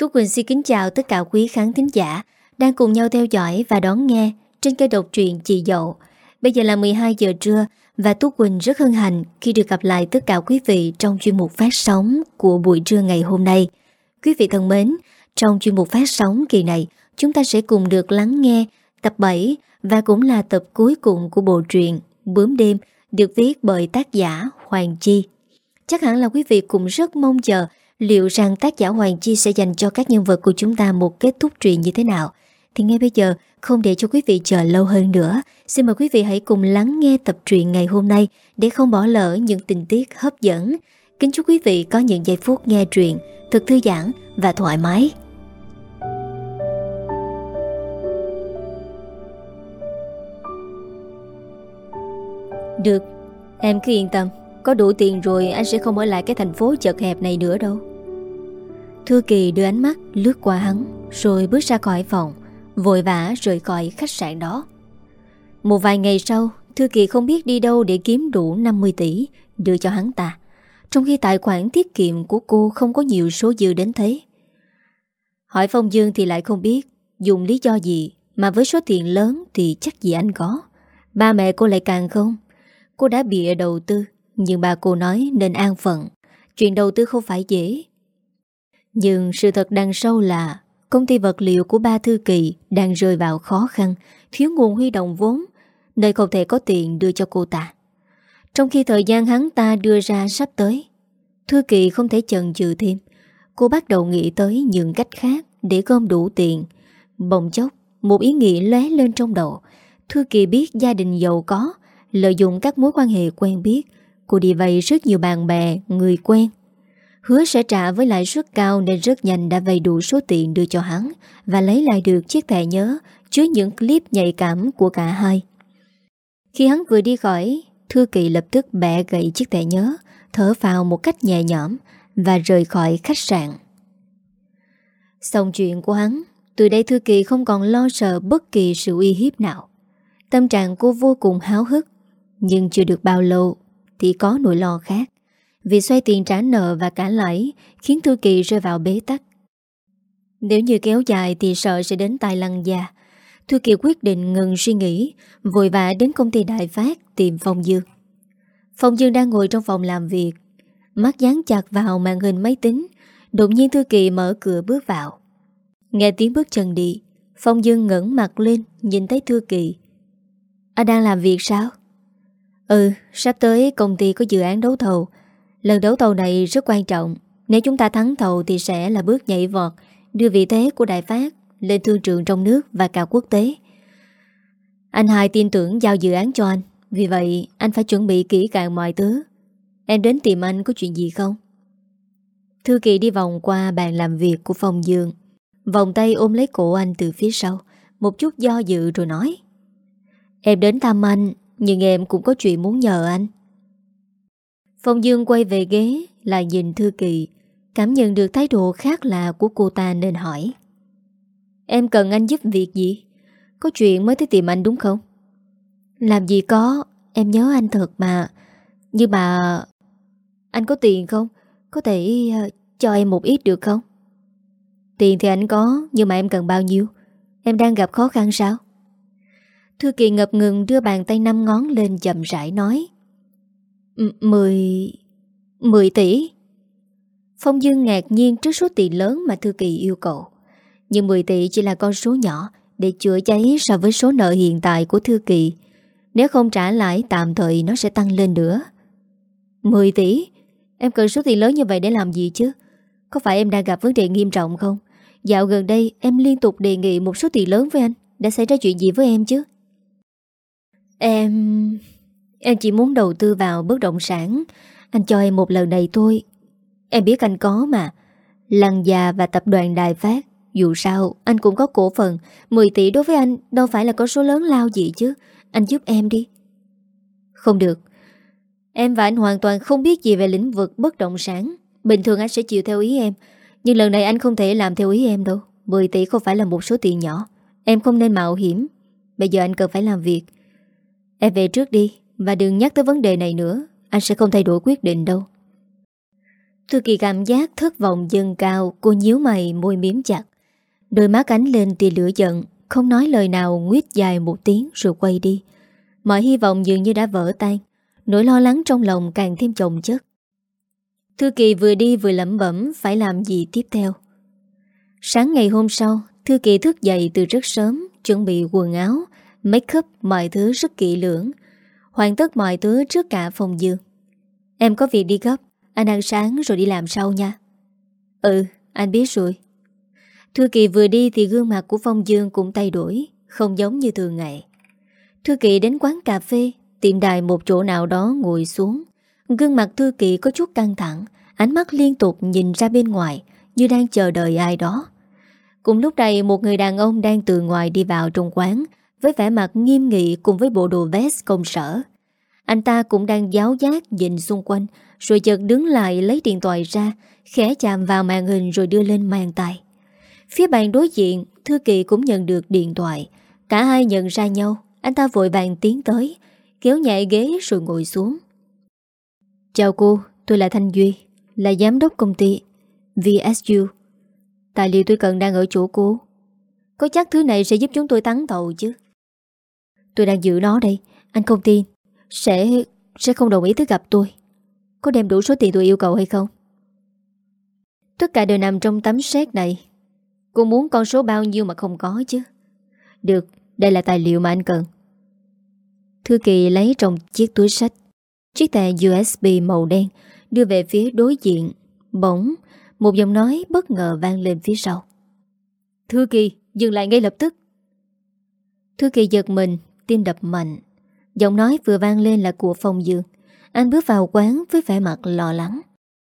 Tú Quỳnh xin kính chào tất cả quý khán thính giả đang cùng nhau theo dõi và đón nghe trên kênh độc truyện Chị Dậu. Bây giờ là 12 giờ trưa và Tú Quỳnh rất hân hạnh khi được gặp lại tất cả quý vị trong chuyên mục phát sóng của buổi trưa ngày hôm nay. Quý vị thân mến, trong chuyên mục phát sóng kỳ này, chúng ta sẽ cùng được lắng nghe tập 7 và cũng là tập cuối cùng của bộ truyện Bướm đêm được viết bởi tác giả Hoàng Chi. Chắc hẳn là quý vị cũng rất mong chờ liệu rằng tác giả Hoàng Chi sẽ dành cho các nhân vật của chúng ta một kết thúc truyện như thế nào. Thì ngay bây giờ, không để cho quý vị chờ lâu hơn nữa, xin mời quý vị hãy cùng lắng nghe tập truyện ngày hôm nay để không bỏ lỡ những tình tiết hấp dẫn. Kính chúc quý vị có những giây phút nghe truyện thật thư giãn và thoải mái. Được, em cứ yên tâm Có đủ tiền rồi anh sẽ không ở lại cái thành phố chật hẹp này nữa đâu Thư Kỳ đưa ánh mắt lướt qua hắn, Rồi bước ra khỏi phòng, Vội vã rời khỏi khách sạn đó. Một vài ngày sau, Thư Kỳ không biết đi đâu để kiếm đủ 50 tỷ Đưa cho hắn ta, Trong khi tài khoản tiết kiệm của cô Không có nhiều số dư đến thế. Hỏi Phong Dương thì lại không biết, Dùng lý do gì Mà với số tiền lớn thì chắc gì anh có. Ba mẹ cô lại càng không. Cô đã bịa đầu tư, Nhưng bà cô nói nên an phận. Chuyện đầu tư không phải dễ nhưng sự thật đằng sâu là Công ty vật liệu của ba thư kỳ Đang rơi vào khó khăn Thiếu nguồn huy động vốn Nơi không thể có tiền đưa cho cô ta. Trong khi thời gian hắn ta đưa ra sắp tới Thư kỳ không thể chần chừ thêm. Cô bắt đầu nghĩ tới những cách khác Để gom đủ tiền. Bỗng chốc Một ý nghĩ lóe lên trong đầu. Thư kỳ biết gia đình giàu có Lợi dụng các mối quan hệ quen biết. Cô đi vay rất nhiều bạn bè, người quen. Hứa sẽ trả với lãi suất cao Nên rất nhanh đã vay đủ số tiền đưa cho hắn Và lấy lại được chiếc thẻ nhớ Chứa những clip nhạy cảm của cả hai. Khi hắn vừa đi khỏi, Thư kỳ lập tức bẻ gậy chiếc thẻ nhớ, Thở vào một cách nhẹ nhõm Và rời khỏi khách sạn. Xong chuyện của hắn, Từ đây Thư Kỳ không còn lo sợ bất kỳ sự uy hiếp nào. Tâm trạng cô vô cùng háo hức, nhưng chưa được bao lâu Thì có nỗi lo khác. Vì xoay tiền trả nợ và cả lãi Khiến Thư Kỳ rơi vào bế tắc. Nếu như kéo dài Thì sợ sẽ đến tai lăng già Thư Kỳ quyết định ngừng suy nghĩ Vội vã đến công ty Đại Phát Tìm Phong Dương. Phong Dương đang ngồi trong phòng làm việc. Mắt dán chặt vào màn hình máy tính Đột nhiên Thư Kỳ mở cửa bước vào. Nghe tiếng bước chân đi Phong Dương ngẩn mặt lên Nhìn thấy Thư Kỳ. Anh đang làm việc sao? Ừ, sắp tới công ty có dự án đấu thầu. Lần đấu thầu này rất quan trọng. Nếu chúng ta thắng thầu thì sẽ là bước nhảy vọt, đưa vị thế của Đại Phát lên thương trường trong nước và cả quốc tế. Anh hai tin tưởng giao dự án cho anh. Vì vậy, anh phải chuẩn bị kỹ càng mọi thứ. Em đến tìm anh có chuyện gì không? Thư kỳ đi vòng qua bàn làm việc của phòng giường Vòng tay ôm lấy cổ anh từ phía sau. Một chút do dự rồi nói. Em đến thăm anh nhưng em cũng có chuyện muốn nhờ anh Phong Dương quay về ghế Lại nhìn Thư Kỳ Cảm nhận được thái độ khác lạ của cô ta nên hỏi Em cần anh giúp việc gì? Có chuyện mới tới tìm anh đúng không? Làm gì có Em nhớ anh thật mà Nhưng mà Anh có tiền không? Có thể uh, cho em một ít được không? Tiền thì anh có Nhưng mà em cần bao nhiêu? Em đang gặp khó khăn sao? Thư Kỳ ngập ngừng đưa bàn tay năm ngón lên chậm rãi nói. Mười... Mười tỷ. Phong Dương ngạc nhiên trước số tiền lớn mà Thư Kỳ yêu cầu. Nhưng 10 tỷ chỉ là con số nhỏ, để chữa cháy so với số nợ hiện tại của Thư Kỳ. Nếu không trả lãi, tạm thời nó sẽ tăng lên nữa. 10 tỷ? Em cần số tiền lớn như vậy để làm gì chứ? Có phải em đang gặp vấn đề nghiêm trọng không? Dạo gần đây, em liên tục đề nghị một số tiền lớn với anh. Đã xảy ra chuyện gì với em chứ? Em... Em chỉ muốn đầu tư vào bất động sản. Anh cho em một lần này thôi. Em biết anh có mà. Lăng già và tập đoàn Đài Phát, Dù sao, anh cũng có cổ phần. 10 tỷ đối với anh đâu phải là có số lớn lao gì chứ. Anh giúp em đi. Không được. Em và anh hoàn toàn không biết gì về lĩnh vực bất động sản. Bình thường anh sẽ chịu theo ý em. Nhưng lần này anh không thể làm theo ý em đâu. 10 tỷ không phải là một số tiền nhỏ. Em không nên mạo hiểm. Bây giờ anh cần phải làm việc. Em về trước đi. Và đừng nhắc tới vấn đề này nữa. Anh sẽ không thay đổi quyết định đâu. Thư Kỳ cảm giác thất vọng dâng cao, Cô nhíu mày, môi miếm chặt. Đôi mắt ánh lên tia lửa giận, Không nói lời nào, nguyết dài một tiếng rồi quay đi. Mọi hy vọng dường như đã vỡ tan, Nỗi lo lắng trong lòng càng thêm chồng chất. Thư Kỳ vừa đi vừa lẩm bẩm, Phải làm gì tiếp theo? Sáng ngày hôm sau, Thư Kỳ thức dậy từ rất sớm, Chuẩn bị quần áo, Make up, mọi thứ rất kỹ lưỡng. Hoàn tất mọi thứ trước cả phòng dương Em có việc đi gấp, Anh ăn sáng rồi đi làm sau nha. Ừ anh biết rồi. Thư Kỳ vừa đi thì gương mặt của Phong Dương cũng thay đổi, Không giống như thường ngày. Thư Kỳ đến quán cà phê, Tìm đài một chỗ nào đó ngồi xuống. Gương mặt Thư Kỳ có chút căng thẳng, Ánh mắt liên tục nhìn ra bên ngoài, Như đang chờ đợi ai đó. Cùng lúc này, một người đàn ông đang từ ngoài đi vào trong quán với vẻ mặt nghiêm nghị cùng với bộ đồ vest công sở. Anh ta cũng đang giáo giác nhìn xung quanh Rồi chợt đứng lại lấy điện thoại ra Khẽ chạm vào màn hình rồi đưa lên màn tay Phía bàn đối diện Thư Kỳ cũng nhận được điện thoại. Cả hai nhận ra nhau Anh ta vội vàng tiến tới Kéo nhẹ ghế rồi ngồi xuống. Chào cô, tôi là Thanh Duy Là giám đốc công ty VSU Tài liệu tôi cần đang ở chỗ cô. Có chắc thứ này sẽ giúp chúng tôi tắn tàu chứ? Tôi đang giữ nó đây. Anh không tin. Sẽ sẽ không đồng ý tới gặp tôi. Có đem đủ số tiền tôi yêu cầu hay không? Tất cả đều nằm trong tấm xét này. Cô muốn con số bao nhiêu mà không có chứ? Được, Đây là tài liệu mà anh cần. Thư Kỳ lấy trong chiếc túi sách, Chiếc tè USB màu đen, Đưa về phía đối diện. Bỗng, Một giọng nói bất ngờ vang lên phía sau. Thư Kỳ, dừng lại ngay lập tức. Thư Kỳ giật mình Tim đập mạnh. Giọng nói vừa vang lên là của Phong Dương. Anh bước vào quán với vẻ mặt lo lắng.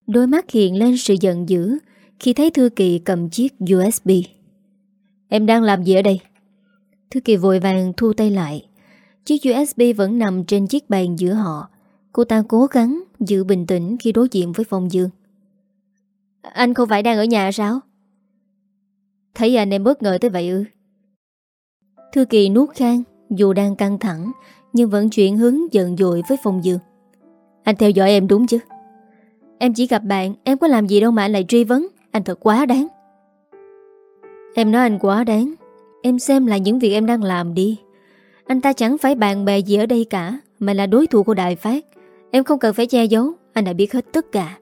Đôi mắt hiện lên sự giận dữ Khi thấy Thư Kỳ cầm chiếc USB Em đang làm gì ở đây? Thư Kỳ vội vàng thu tay lại. Chiếc USB vẫn nằm trên chiếc bàn giữa họ. Cô ta cố gắng giữ bình tĩnh khi đối diện với Phong Dương. Anh không phải đang ở nhà sao? Thấy anh em bất ngờ tới vậy ư? Thư Kỳ nuốt khang. Dù đang căng thẳng, Nhưng vẫn chuyển hướng giận dội với Phong Dương. Anh theo dõi em đúng chứ? Em chỉ gặp bạn, Em có làm gì đâu mà anh lại truy vấn. Anh thật quá đáng. Em nói anh quá đáng. Em xem là những việc em đang làm đi. Anh ta chẳng phải bạn bè gì ở đây cả, Mà là đối thủ của Đại Phát Em không cần phải che giấu, Anh đã biết hết tất cả.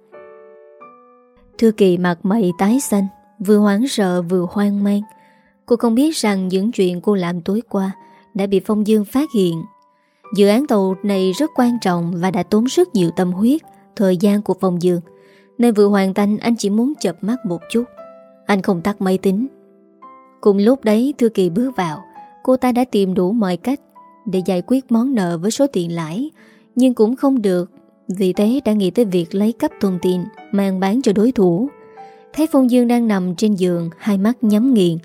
Thư kỳ, mặt mày tái xanh, Vừa hoảng sợ vừa hoang mang. Cô không biết rằng những chuyện cô làm tối qua đã bị Phong Dương phát hiện. Dự án tàu này rất quan trọng Và đã tốn rất nhiều tâm huyết, Thời gian của Phong Dương, Nên vừa hoàn thành anh chỉ muốn chập mắt một chút. Anh không tắt máy tính. Cùng lúc đấy Thư Kỳ bước vào, Cô ta đã tìm đủ mọi cách Để giải quyết món nợ với số tiền lãi, Nhưng cũng không được, Vì thế đã nghĩ tới việc lấy cắp thông tin Mang bán cho đối thủ. Thấy Phong Dương đang nằm trên giường, Hai mắt nhắm nghiền,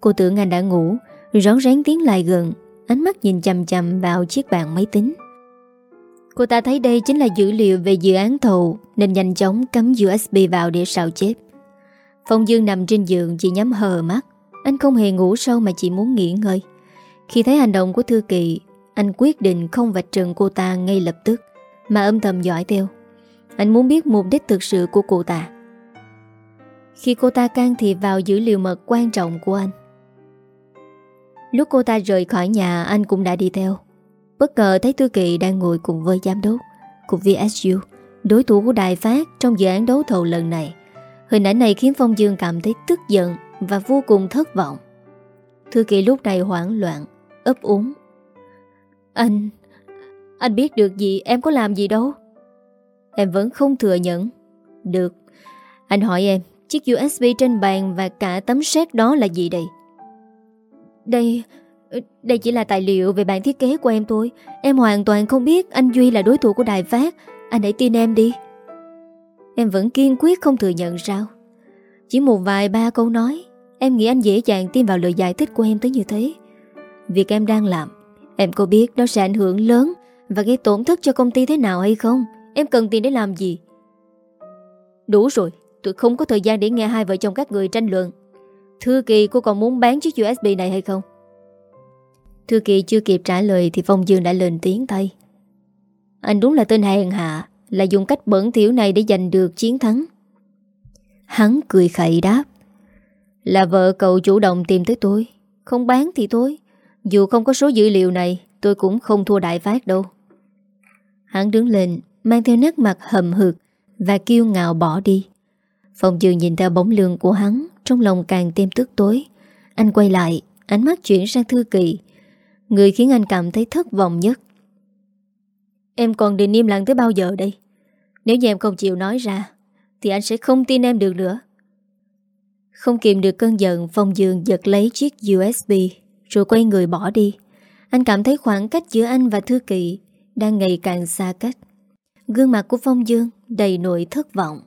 Cô tưởng anh đã ngủ Rón rén tiến lại gần. Ánh mắt nhìn chầm chầm vào chiếc bàn máy tính. Cô ta thấy đây chính là dữ liệu về dự án thầu Nên nhanh chóng cắm USB vào để sao chép. Phong Dương nằm trên giường, chỉ nhắm hờ mắt. Anh không hề ngủ sâu mà chỉ muốn nghỉ ngơi. Khi thấy hành động của Thư Kỳ Anh quyết định không vạch trần cô ta ngay lập tức, Mà âm thầm dõi theo. Anh muốn biết mục đích thực sự của cô ta. Khi cô ta can thiệp vào dữ liệu mật quan trọng của anh Lúc cô ta rời khỏi nhà anh cũng đã đi theo Bất ngờ thấy Thư Kỳ đang ngồi cùng với giám đốc của VSU, đối thủ của đài Phát trong dự án đấu thầu lần này. Hình ảnh này khiến Phong Dương cảm thấy tức giận và vô cùng thất vọng. Thư Kỳ lúc này hoảng loạn, ấp úng. Anh... Anh biết được gì em có làm gì đâu. Em vẫn không thừa nhận. Được. Anh hỏi em, chiếc USB trên bàn và cả tấm xét đó là gì đây? Đây... Ừ, đây chỉ là tài liệu về bản thiết kế của em thôi. Em hoàn toàn không biết anh Duy là đối thủ của Đài Phát. Anh hãy tin em đi. Em vẫn kiên quyết không thừa nhận sao? Chỉ một vài ba câu nói, Em nghĩ anh dễ dàng tin vào lời giải thích của em tới như thế. Việc em đang làm, Em có biết nó sẽ ảnh hưởng lớn Và gây tổn thất cho công ty thế nào hay không? Em cần tiền để làm gì? Đủ rồi, Tôi không có thời gian để nghe hai vợ chồng các người tranh luận. Thư kỳ, cô còn muốn bán chiếc USB này hay không? Thư Kỳ chưa kịp trả lời Thì Phong Dương đã lên tiếng thay. Anh đúng là tên hèn hạ, Là dùng cách bẩn thiểu này để giành được chiến thắng. Hắn cười khẩy đáp, Là vợ cậu chủ động tìm tới tôi, Không bán thì thôi. Dù không có số dữ liệu này, Tôi cũng không thua đại phát đâu. Hắn đứng lên, Mang theo nét mặt hầm hực Và kiêu ngạo bỏ đi. Phong dương nhìn theo bóng lưng của hắn trong lòng càng thêm tức tối. Anh quay lại, Ánh mắt chuyển sang Thư Kỳ. Người khiến anh cảm thấy thất vọng nhất. Em còn định im lặng tới bao giờ đây? Nếu như em không chịu nói ra, Thì anh sẽ không tin em được nữa. Không kìm được cơn giận, Phong Dương giật lấy chiếc USB Rồi quay người bỏ đi. Anh cảm thấy khoảng cách giữa anh và Thư Kỳ Đang ngày càng xa cách. Gương mặt của Phong Dương đầy nỗi thất vọng.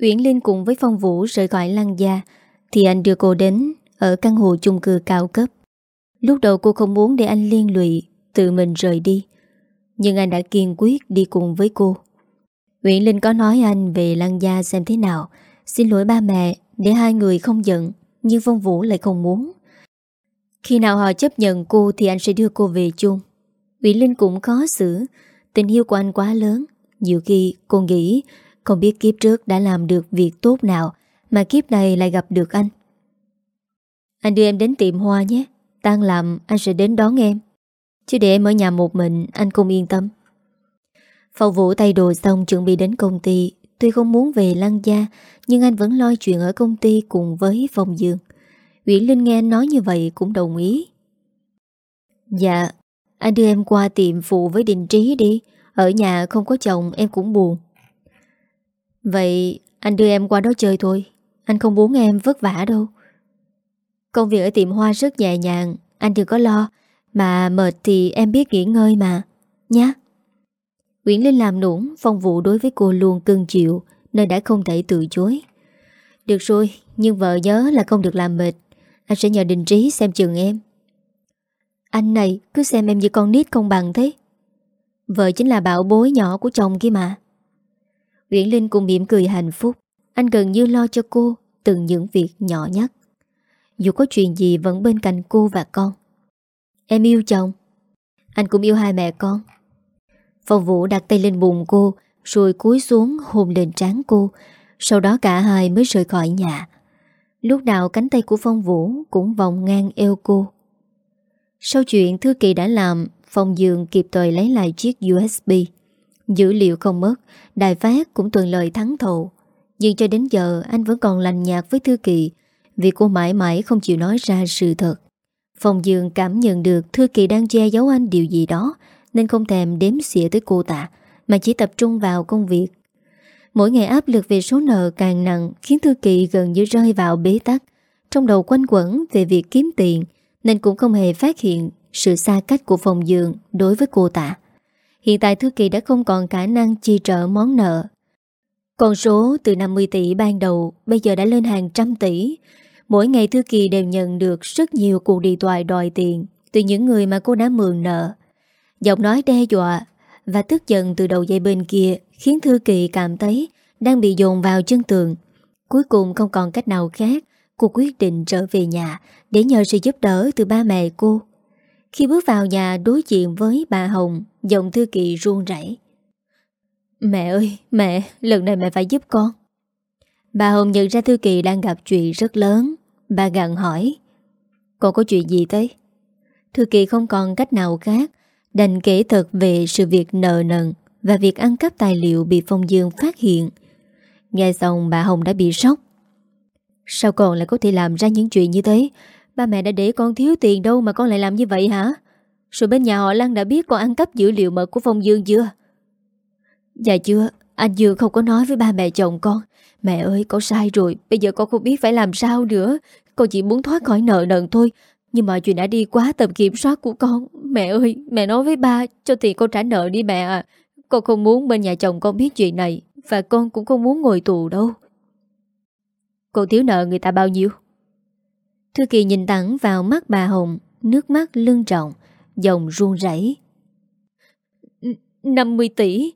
Uyển Linh cùng với Phong Vũ rời khỏi lăng gia, Thì anh đưa cô đến Ở căn hộ chung cư cao cấp. Lúc đầu cô không muốn để anh liên lụy, Tự mình rời đi, Nhưng anh đã kiên quyết đi cùng với cô. Uyển Linh có nói anh về lăng gia xem thế nào, Xin lỗi ba mẹ Để hai người không giận, Nhưng Phong Vũ lại không muốn. Khi nào họ chấp nhận cô Thì anh sẽ đưa cô về chung. Uyển Linh cũng khó xử, Tình yêu của anh quá lớn, Nhiều khi cô nghĩ không biết kiếp trước đã làm được việc tốt nào Mà kiếp này lại gặp được anh. Anh đưa em đến tiệm hoa nhé. Tan làm, anh sẽ đến đón em. Chứ để em ở nhà một mình, Anh không yên tâm. Phong vũ tay đồ xong chuẩn bị đến công ty. Tuy không muốn về lăng gia, Nhưng anh vẫn lo chuyện ở công ty Cùng với Phong Dương. Nguyễn Linh nghe anh nói như vậy cũng đồng ý. Dạ Anh đưa em qua tiệm phụ với Đình Trí đi. Ở nhà không có chồng, em cũng buồn. Vậy anh đưa em qua đó chơi thôi. Anh không muốn em vất vả đâu. Công việc ở tiệm hoa rất nhẹ nhàng, Anh đừng có lo. Mà mệt thì em biết nghỉ ngơi mà, Nhá. Nguyễn Linh làm nũng, Phong vụ đối với cô luôn cưng chịu Nên đã không thể từ chối. Được rồi, Nhưng vợ nhớ là không được làm mệt. Anh sẽ nhờ đình trí xem chừng em. Anh này, cứ xem em như con nít không bằng thế. Vợ chính là bảo bối nhỏ của chồng kia mà. Nguyễn Linh cũng mỉm cười hạnh phúc. Anh gần như lo cho cô Từng những việc nhỏ nhất dù có chuyện gì vẫn bên cạnh cô và con. Em yêu chồng. Anh cũng yêu hai mẹ con. Phong Vũ đặt tay lên bụng cô, Rồi cúi xuống hôn lên trán cô. Sau đó cả hai mới rời khỏi nhà. Lúc nào cánh tay của Phong Vũ Cũng vòng ngang eo cô. Sau chuyện Thư Kỳ đã làm, Phong Dương kịp thời lấy lại chiếc USB Dữ liệu không mất, Đài phát cũng tuần lời thắng thầu. Nhưng cho đến giờ, anh vẫn còn lành nhạt với Thư Kỳ. Vì cô mãi mãi không chịu nói ra sự thật. Phòng Dương cảm nhận được Thư Kỳ đang che giấu anh điều gì đó, Nên không thèm đếm xỉa tới cô ta, Mà chỉ tập trung vào công việc. Mỗi ngày áp lực về số nợ càng nặng, Khiến Thư Kỳ gần như rơi vào bế tắc. Trong đầu quanh quẩn về việc kiếm tiền, Nên cũng không hề phát hiện Sự xa cách của phòng dường đối với cô ta. Hiện tại Thư Kỳ đã không còn khả năng chi trợ món nợ Con số từ 50 tỷ ban đầu Bây giờ đã lên hàng trăm tỷ Mỗi ngày Thư Kỳ đều nhận được rất nhiều cuộc điện thoại đòi tiền từ những người mà cô đã mượn nợ. Giọng nói đe dọa và tức giận từ đầu dây bên kia khiến Thư Kỳ cảm thấy đang bị dồn vào chân tường. Cuối cùng không còn cách nào khác, cô quyết định trở về nhà để nhờ sự giúp đỡ từ ba mẹ cô. Khi bước vào nhà đối diện với bà Hồng, giọng Thư Kỳ run rẩy. Mẹ ơi, mẹ, lần này mẹ phải giúp con. Bà Hồng nhận ra Thư Kỳ đang gặp chuyện rất lớn Bà gặn hỏi Con có chuyện gì thế? Thư Kỳ không còn cách nào khác Đành kể thật về sự việc nợ nần Và việc ăn cắp tài liệu bị Phong Dương phát hiện Nghe xong bà Hồng đã bị sốc Sao con lại có thể làm ra những chuyện như thế Ba mẹ đã để con thiếu tiền đâu mà con lại làm như vậy hả? Rồi bên nhà họ Lăng đã biết con ăn cắp dữ liệu mật của Phong Dương chưa? Dạ chưa, Anh Dương không có nói với ba mẹ chồng con. Mẹ ơi, con sai rồi, Bây giờ con không biết phải làm sao nữa. Con chỉ muốn thoát khỏi nợ nần thôi. Nhưng mà chuyện đã đi quá tầm kiểm soát của con. Mẹ ơi, mẹ nói với ba, Cho tiền con trả nợ đi mẹ à Con không muốn bên nhà chồng con biết chuyện này, Và con cũng không muốn ngồi tù đâu. Con thiếu nợ người ta bao nhiêu? Thư Kỳ nhìn thẳng vào mắt bà Hồng Nước mắt lưng trọng Dòng run rẩy 50 tỷ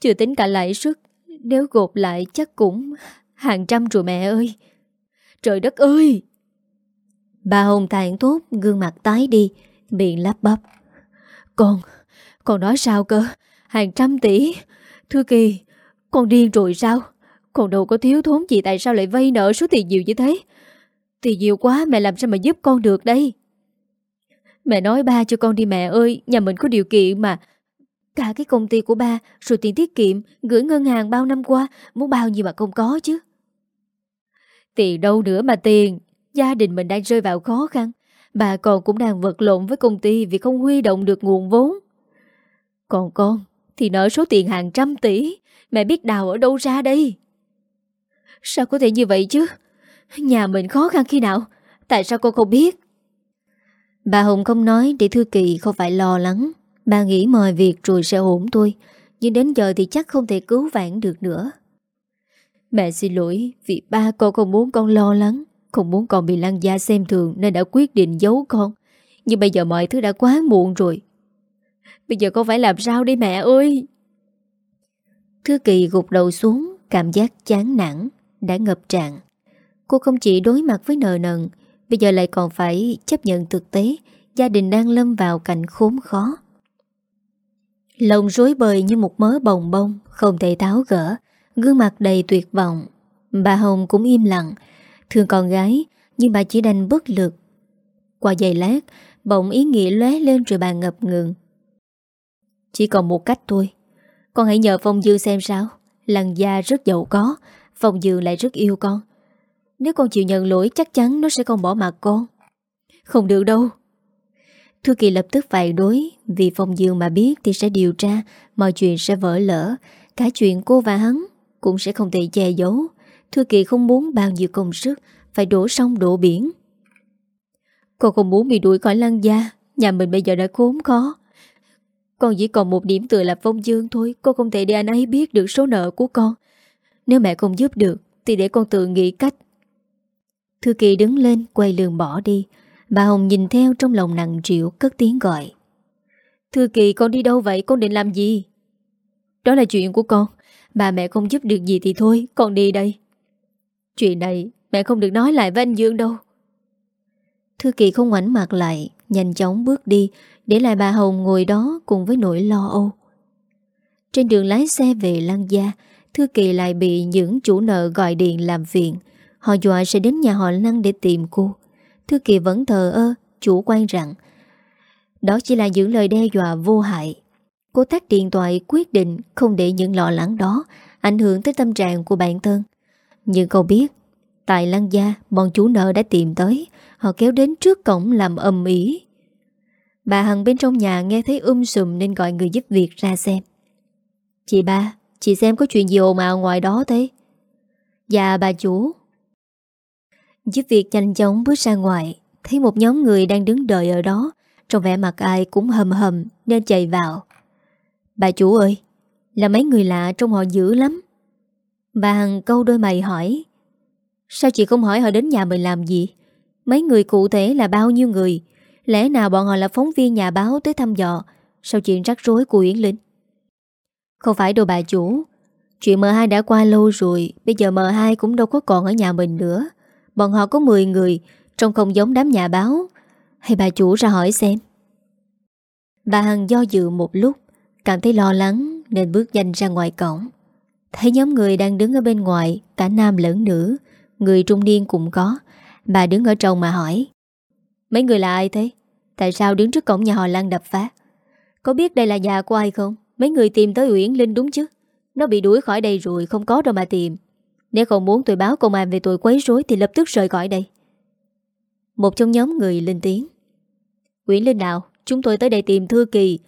Chưa tính cả lãi suất nếu gột lại chắc cũng hàng trăm rồi mẹ ơi. Trời đất ơi! Bà Hồng tàn tốt, gương mặt tái đi, miệng lắp bắp. Con, con nói sao cơ? Hàng trăm tỷ? Thư Kỳ, con điên rồi sao? Còn đâu có thiếu thốn gì tại sao lại vay nợ số tiền nhiều như thế Tiền nhiều quá mẹ làm sao mà giúp con được đây? Mẹ nói ba cho con đi mẹ ơi, Nhà mình có điều kiện mà. Cả cái công ty của ba, Rồi tiền tiết kiệm, Gửi ngân hàng bao năm qua, Muốn bao nhiêu mà không có chứ. Tiền đâu nữa mà tiền, Gia đình mình đang rơi vào khó khăn. Bà còn cũng đang vật lộn với công ty Vì không huy động được nguồn vốn. Còn con Thì nợ số tiền hàng trăm tỷ, Mẹ biết đào ở đâu ra đây? Sao có thể như vậy chứ? Nhà mình khó khăn khi nào? Tại sao cô không biết? Bà Hồng không nói để Thư Kỳ không phải lo lắng. Bà nghĩ mọi việc rồi sẽ ổn thôi, Nhưng đến giờ thì chắc không thể cứu vãn được nữa. Mẹ xin lỗi, Vì ba con không muốn con lo lắng, Không muốn con bị lăng gia xem thường Nên đã quyết định giấu con. Nhưng bây giờ mọi thứ đã quá muộn rồi. Bây giờ con phải làm sao đi mẹ ơi? Thư Kỳ gục đầu xuống, Cảm giác chán nản, Đã ngập trạng Cô không chỉ đối mặt với nợ nần, Bây giờ lại còn phải chấp nhận thực tế, Gia đình đang lâm vào cảnh khốn khó. Lòng rối bời như một mớ bồng bông, Không thể tháo gỡ, Gương mặt đầy tuyệt vọng. Bà Hồng cũng im lặng, Thương con gái, Nhưng bà chỉ đành bất lực. Qua giây lát, Bỗng ý nghĩa lóe lên rồi bà ngập ngừng. Chỉ còn một cách thôi, Con hãy nhờ Phong Dương xem sao. Lăng gia rất giàu có, Phong Dương lại rất yêu con. Nếu con chịu nhận lỗi, chắc chắn nó sẽ không bỏ mặt con. Không được đâu. Thư Kỳ lập tức phản đối, Vì Phong Dương mà biết thì sẽ điều tra, Mọi chuyện sẽ vỡ lỡ Cả chuyện cô và hắn cũng sẽ không thể che giấu. Thư Kỳ không muốn bao nhiêu công sức, Phải đổ sông, đổ biển. Cô không muốn bị đuổi khỏi lăng gia, Nhà mình bây giờ đã khốn khó. Con chỉ còn một điểm tựa là Phong Dương thôi Cô không thể để anh ấy biết được số nợ của con. Nếu mẹ không giúp được, Thì để con tự nghĩ cách Thư Kỳ đứng lên, quay lường bỏ đi. Bà Hồng nhìn theo trong lòng nặng triệu Cất tiếng gọi. Thư Kỳ, con đi đâu vậy? Con định làm gì? Đó là chuyện của con. Bà mẹ không giúp được gì thì thôi, Con đi đây. Chuyện này mẹ không được nói lại với anh Dương đâu. Thư Kỳ không ngoảnh mặt lại, Nhanh chóng bước đi, Để lại bà Hồng ngồi đó cùng với nỗi lo âu. Trên đường lái xe về Lan Gia, Thư Kỳ lại bị những chủ nợ gọi điện làm phiền. Họ dọa sẽ đến nhà họ Lăng để tìm cô. Thư Kỳ vẫn thờ ơ, Chủ quan rằng, Đó chỉ là những lời đe dọa vô hại. Cô tắt điện thoại quyết định Không để những lo lắng đó Ảnh hưởng tới tâm trạng của bản thân. Nhưng cậu biết, Tại Lăng Gia, bọn chủ nợ đã tìm tới. Họ kéo đến trước cổng làm âm ý Bà Hằng bên trong nhà nghe thấy um sùm Nên gọi người giúp việc ra xem. Chị ba, Chị xem có chuyện gì ồn ào ngoài đó thế? Dạ bà chủ. Giúp việc nhanh chóng bước ra ngoài, Thấy một nhóm người đang đứng đợi ở đó, Trong vẻ mặt ai cũng hầm hầm Nên chạy vào. Bà chủ ơi, Là mấy người lạ trong họ dữ lắm. Bà Hằng câu đôi mày hỏi. Sao chị không hỏi họ đến nhà mình làm gì? Mấy người cụ thể là bao nhiêu người? Lẽ nào bọn họ là phóng viên nhà báo tới thăm dò? Sau chuyện rắc rối của Yến Linh? Không phải đồ bà chủ. Chuyện M2 đã qua lâu rồi, Bây giờ M2 cũng đâu có còn ở nhà mình nữa. Bọn họ có 10 người, Trông không giống đám nhà báo. Hay bà chủ ra hỏi xem. Bà Hằng do dự một lúc, Cảm thấy lo lắng Nên bước nhanh ra ngoài cổng. Thấy nhóm người đang đứng ở bên ngoài, Cả nam lẫn nữ, Người trung niên cũng có. Bà đứng ở trong mà hỏi, Mấy người là ai thế? Tại sao đứng trước cổng nhà họ Lan đập phá? Có biết đây là nhà của ai không? Mấy người tìm tới Uyển Linh đúng chứ? Nó bị đuổi khỏi đây rồi, không có đâu mà tìm. Nếu không muốn tôi báo công an về tội quấy rối Thì lập tức rời khỏi đây. Một trong nhóm người lên tiếng. Nguyễn Linh nào, Chúng tôi tới đây tìm Thư Kỳ.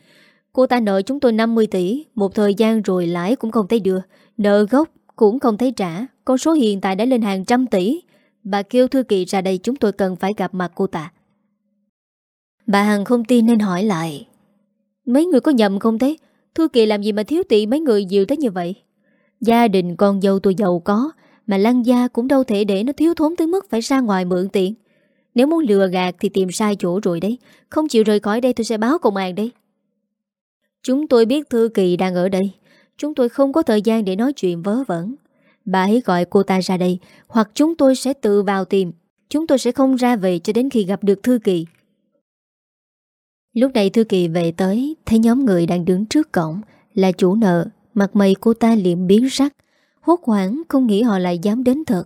Cô ta nợ chúng tôi 50 tỷ. Một thời gian rồi lãi cũng không thấy đưa. Nợ gốc cũng không thấy trả. Con số hiện tại đã lên hàng trăm tỷ. Bà kêu Thư Kỳ ra đây chúng tôi cần phải gặp mặt cô ta. Bà Hằng không tin nên hỏi lại. Mấy người có nhầm không thế? Thư Kỳ làm gì mà thiếu tỷ mấy người nhiều tới như vậy? Gia đình con dâu tôi giàu có, Mà Lăng Gia cũng đâu thể để nó thiếu thốn tới mức phải ra ngoài mượn tiền. Nếu muốn lừa gạt thì tìm sai chỗ rồi đấy, Không chịu rời khỏi đây tôi sẽ báo công an đấy. Chúng tôi biết Thư Kỳ đang ở đây, Chúng tôi không có thời gian để nói chuyện vớ vẩn. Bà hãy gọi cô ta ra đây, Hoặc chúng tôi sẽ tự vào tìm, Chúng tôi sẽ không ra về cho đến khi gặp được Thư Kỳ. Lúc này Thư Kỳ về tới, Thấy nhóm người đang đứng trước cổng Là chủ nợ. Mặt mày cô ta liệm biến sắc, Hốt hoảng không nghĩ họ lại dám đến thật.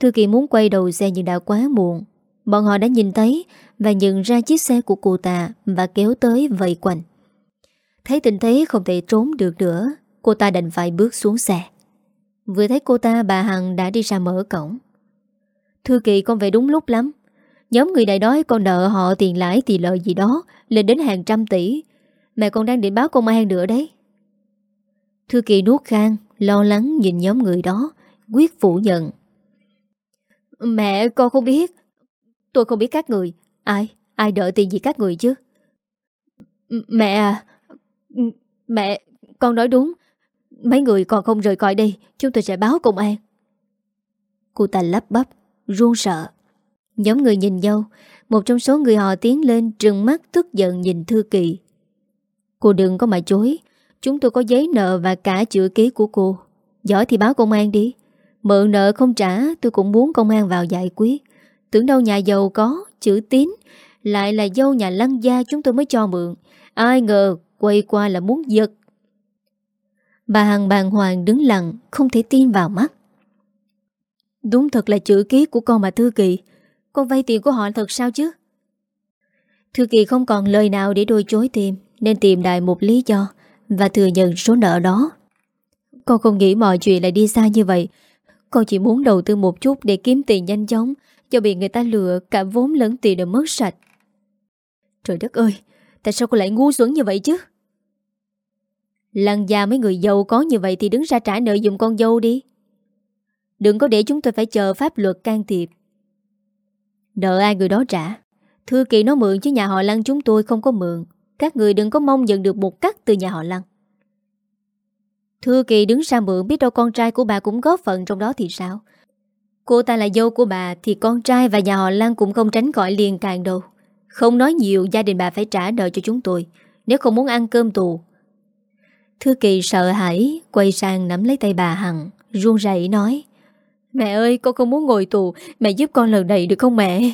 Thư Kỳ muốn quay đầu xe nhưng đã quá muộn. Bọn họ đã nhìn thấy Và nhận ra chiếc xe của cô ta Và kéo tới vây quanh. Thấy tình thế không thể trốn được nữa, Cô ta đành phải bước xuống xe. Vừa thấy cô ta, bà Hằng đã đi ra mở cổng. Thư Kỳ, con về đúng lúc lắm. Nhóm người đại đói con nợ họ tiền lãi, tiền lợi gì đó Lên đến hàng trăm tỷ. Mẹ con đang định báo công an nữa đấy. Thư Kỳ nuốt khang Lo lắng nhìn nhóm người đó Quyết phủ nhận. Mẹ con không biết. Tôi không biết các người. Ai, ai đợi tiền gì các người chứ? Mẹ à. Mẹ, con nói đúng. Mấy người còn không rời khỏi đây Chúng tôi sẽ báo công an. Cô ta lắp bắp, run sợ. Nhóm người nhìn nhau. Một trong số người họ tiến lên Trừng mắt tức giận nhìn Thư Kỳ. Cô đừng có mà chối Chúng tôi có giấy nợ và cả chữ ký của cô. Giỏi thì báo công an đi. Mượn nợ không trả, tôi cũng muốn công an vào giải quyết. Tưởng đâu nhà giàu có, Chữ tín, Lại là dâu nhà lăng gia chúng tôi mới cho mượn. Ai ngờ quay qua là muốn giật. Bà Hằng bàng hoàng đứng lặng, Không thể tin vào mắt. Đúng thật là chữ ký của con mà Thư Kỳ. Con vay tiền của họ thật sao chứ? Thư Kỳ không còn lời nào để đôi chối tìm Nên tìm đại một lý do. Và thừa nhận số nợ đó. Con không nghĩ mọi chuyện lại đi xa như vậy. Con chỉ muốn đầu tư một chút Để kiếm tiền nhanh chóng, Cho bị người ta lừa cả vốn lẫn tiền đều mất sạch. Trời đất ơi, Tại sao cô lại ngu xuẩn như vậy chứ? Lăng già mấy người giàu có như vậy Thì đứng ra trả nợ dùm con dâu đi. Đừng có để chúng tôi phải chờ pháp luật can thiệp. Nợ ai người đó trả? Thư kỳ nó mượn chứ nhà họ Lăng chúng tôi không có mượn. Các người đừng có mong nhận được một cắt từ nhà họ Lăng. Thư kỳ đứng ra mượn biết đâu con trai của bà cũng góp phần trong đó thì sao? Cô ta là dâu của bà Thì con trai và nhà họ Lăng cũng không tránh khỏi liền càng đâu. Không nói nhiều, gia đình bà phải trả nợ cho chúng tôi. Nếu không muốn ăn cơm tù. Thư kỳ sợ hãi, Quay sang nắm lấy tay bà Hằng run rẩy nói, Mẹ ơi, con không muốn ngồi tù. Mẹ giúp con lần này được không mẹ?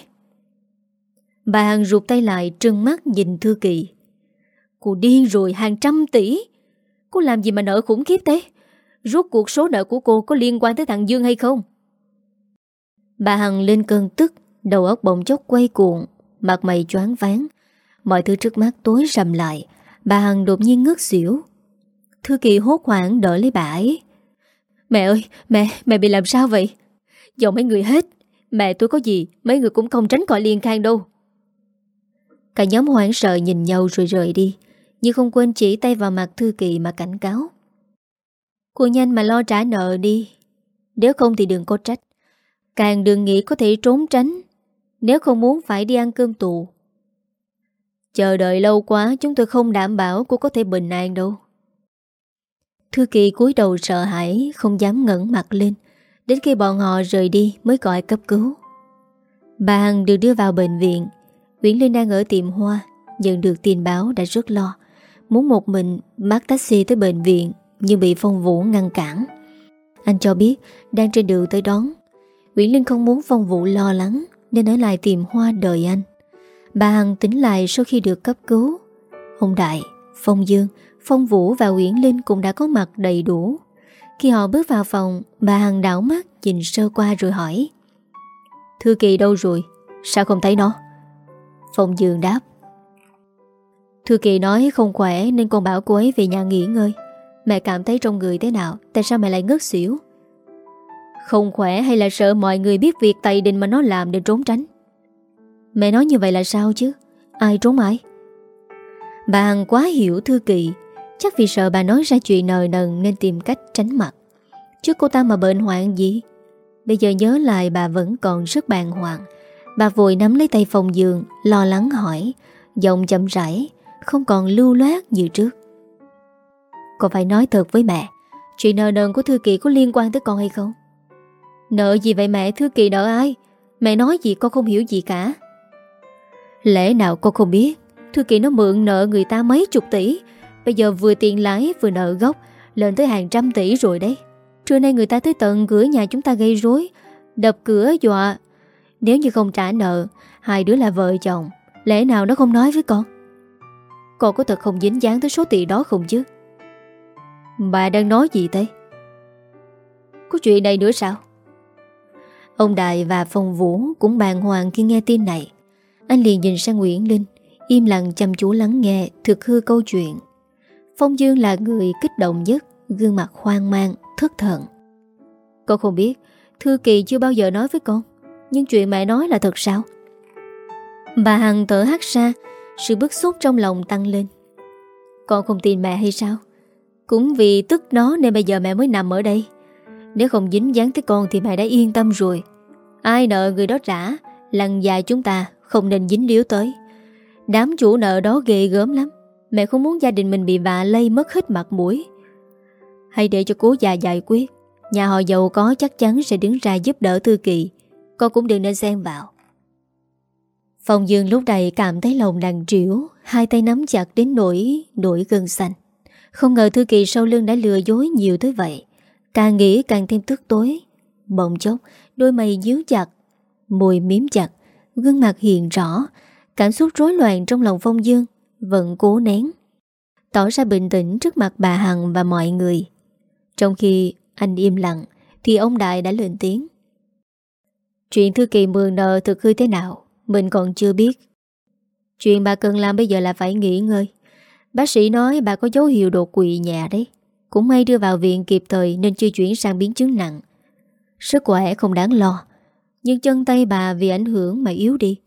Bà Hằng rụt tay lại, Trừng mắt nhìn Thư Kỳ. Cô điên rồi hàng trăm tỷ. Cô làm gì mà nợ khủng khiếp thế? Rốt cuộc số nợ của cô có liên quan tới thằng Dương hay không? Bà Hằng lên cơn tức, Đầu óc bỗng chốc quay cuộn Mặt mày choáng váng. Mọi thứ trước mắt tối rầm lại. Bà Hằng đột nhiên ngất xỉu. Thư Kỳ hốt hoảng đỡ lấy bà ấy. Mẹ ơi, mẹ Mẹ bị làm sao vậy? Dòng mấy người hết. Mẹ tôi có gì, Mấy người cũng không tránh khỏi liên khang đâu. Cả nhóm hoảng sợ nhìn nhau rồi rời đi. Nhưng không quên chỉ tay vào mặt Thư Kỳ mà cảnh cáo. Cô nhanh mà lo trả nợ đi. Nếu không thì đừng có trách. Càng đừng nghĩ có thể trốn tránh. Nếu không muốn phải đi ăn cơm tù. Chờ đợi lâu quá, Chúng tôi không đảm bảo cô có thể bình an đâu. Thư Kỳ cúi đầu sợ hãi, Không dám ngẩng mặt lên. Đến khi bọn họ rời đi, mới gọi cấp cứu. Bà Hằng được đưa vào bệnh viện. Nguyễn Linh đang ở tiệm hoa, Nhận được tin báo đã rất lo. Muốn một mình bắt taxi tới bệnh viện Nhưng bị Phong Vũ ngăn cản. Anh cho biết đang trên đường tới đón. Nguyễn Linh không muốn Phong Vũ lo lắng Nên ở lại tìm hoa đợi anh. Bà Hằng tính lại sau khi được cấp cứu. Hồng Đại, Phong Dương Phong Vũ và Nguyễn Linh cũng đã có mặt đầy đủ. Khi họ bước vào phòng Bà Hằng đảo mắt nhìn sơ qua rồi hỏi. Thư Kỳ đâu rồi? Sao không thấy nó? Phong Dương đáp. Thư Kỳ nói không khỏe Nên con bảo cô ấy về nhà nghỉ ngơi. Mẹ cảm thấy trong người thế nào, Tại sao mẹ lại ngất xỉu? Không khỏe hay là sợ mọi người biết việc tay đình mà nó làm để trốn tránh? Mẹ nói như vậy là sao chứ? Ai trốn ai Bà Hằng quá hiểu Thư Kỳ. Chắc vì sợ bà nói ra chuyện nời nần Nên tìm cách tránh mặt. Trước cô ta mà bệnh hoạn gì? Bây giờ nhớ lại bà vẫn còn rất bàng hoàng. Bà vội nắm lấy tay phòng giường, Lo lắng hỏi, Giọng chậm rãi. Không còn lưu loát như trước. Con phải nói thật với mẹ, Chuyện nợ nần của Thư Kỳ có liên quan tới con hay không? Nợ gì vậy mẹ? Thư Kỳ nợ ai? Mẹ nói gì con không hiểu gì cả. Lẽ nào con không biết, Thư Kỳ nó mượn nợ người ta mấy chục tỷ, Bây giờ vừa tiền lãi vừa nợ gốc, Lên tới hàng trăm tỷ rồi đấy. Trưa nay người ta tới tận cửa nhà chúng ta gây rối, Đập cửa dọa. Nếu như không trả nợ, Hai đứa là vợ chồng, Lẽ nào nó không nói với con? Con có thật không dính dáng tới số tiền đó không chứ? Bà đang nói gì thế? Có chuyện này nữa sao? Ông Đại và Phong Vũ Cũng bàng hoàng khi nghe tin này. Anh liền nhìn sang Nguyễn Linh Im lặng chăm chú lắng nghe Thực hư câu chuyện. Phong Dương là người kích động nhất Gương mặt hoang mang, thất thận Con không biết Thư Kỳ chưa bao giờ nói với con Nhưng chuyện mẹ nói là thật sao? Bà Hằng thở hát ra sự bức xúc trong lòng tăng lên. Con không tin mẹ hay sao? Cũng vì tức nó nên bây giờ mẹ mới nằm ở đây. Nếu không dính dáng tới con Thì mẹ đã yên tâm rồi. Ai nợ người đó trả Lần dài chúng ta không nên dính điếu tới. Đám chủ nợ đó ghê gớm lắm. Mẹ không muốn gia đình mình bị vạ lây mất hết mặt mũi. Hãy để cho cố già giải quyết. Nhà họ giàu có chắc chắn sẽ đứng ra giúp đỡ Thư Kỳ Con cũng đừng nên xen vào. Phong Dương lúc này cảm thấy lòng đằng triểu Hai tay nắm chặt đến nỗi nổi gân xanh. Không ngờ Thư Kỳ sau lưng đã lừa dối nhiều tới vậy. Càng nghĩ càng thêm tức tối. Bỗng chốc, Đôi mày díu chặt, Môi miếm chặt, Gương mặt hiện rõ. Cảm xúc rối loạn trong lòng Phong Dương Vẫn cố nén. Tỏ ra bình tĩnh trước mặt bà Hằng và mọi người. Trong khi anh im lặng, Thì ông Đại đã lên tiếng. Chuyện Thư Kỳ mượn nợ thực hư thế nào? Mình còn chưa biết. Chuyện bà cần làm bây giờ là phải nghỉ ngơi. Bác sĩ nói bà có dấu hiệu đột quỵ nhẹ đấy. Cũng may đưa vào viện kịp thời Nên chưa chuyển sang biến chứng nặng. Sức khỏe không đáng lo, Nhưng chân tay bà vì ảnh hưởng mà yếu đi.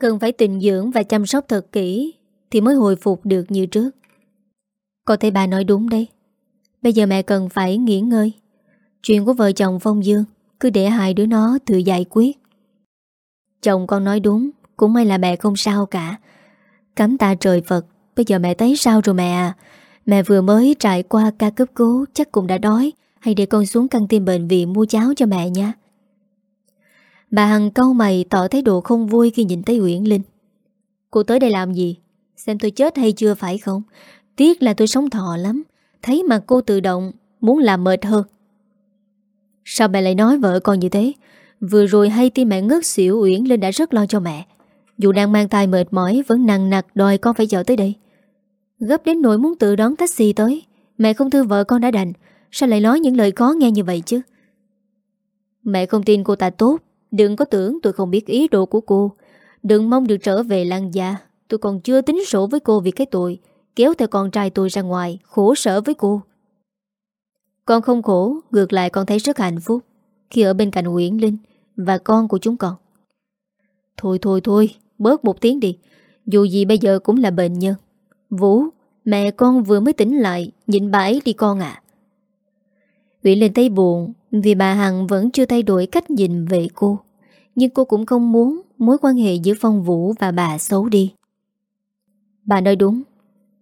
Cần phải tình dưỡng và chăm sóc thật kỹ Thì mới hồi phục được như trước. Có thể bà nói đúng đấy. Bây giờ mẹ cần phải nghỉ ngơi. Chuyện của vợ chồng Phong Dương, Cứ để hai đứa nó tự giải quyết. Chồng con nói đúng, Cũng may là mẹ không sao cả. Cắm ta trời Phật, Bây giờ mẹ thấy sao rồi mẹ à? Mẹ vừa mới trải qua ca cấp cứu, Chắc cũng đã đói. Hay để con xuống căng tin bệnh viện mua cháo cho mẹ nha. Bà Hằng câu mày tỏ thái độ không vui khi nhìn thấy Uyển Linh. Cô tới đây làm gì? Xem tôi chết hay chưa phải không? Tiếc là tôi sống thọ lắm. Thấy mà cô tự động, Muốn làm mệt hơn. Sao mẹ lại nói vợ con như thế? Vừa rồi hay tin mẹ ngất xỉu Uyển Linh đã rất lo cho mẹ. Dù đang mang thai mệt mỏi, Vẫn nặng nặc đòi con phải chở tới đây. Gấp đến nỗi muốn tự đón taxi tới. Mẹ không thương vợ con đã đành. Sao lại nói những lời khó nghe như vậy chứ? Mẹ không tin cô ta tốt. Đừng có tưởng tôi không biết ý đồ của cô. Đừng mong được trở về lăng gia Tôi còn chưa tính sổ với cô vì cái tội. Kéo theo con trai tôi ra ngoài, Khổ sở với cô. Con không khổ, Ngược lại con thấy rất hạnh phúc. Khi ở bên cạnh Nguyễn Linh Và con của chúng con. Thôi thôi thôi, Bớt một tiếng đi. Dù gì bây giờ cũng là bệnh nhân. Vũ, Mẹ con vừa mới tỉnh lại Nhịn ấy đi con ạ. À. Nguyễn Linh thấy buồn Vì bà Hằng vẫn chưa thay đổi cách nhìn về cô. Nhưng cô cũng không muốn Mối quan hệ giữa Phong Vũ và bà xấu đi. Bà nói đúng,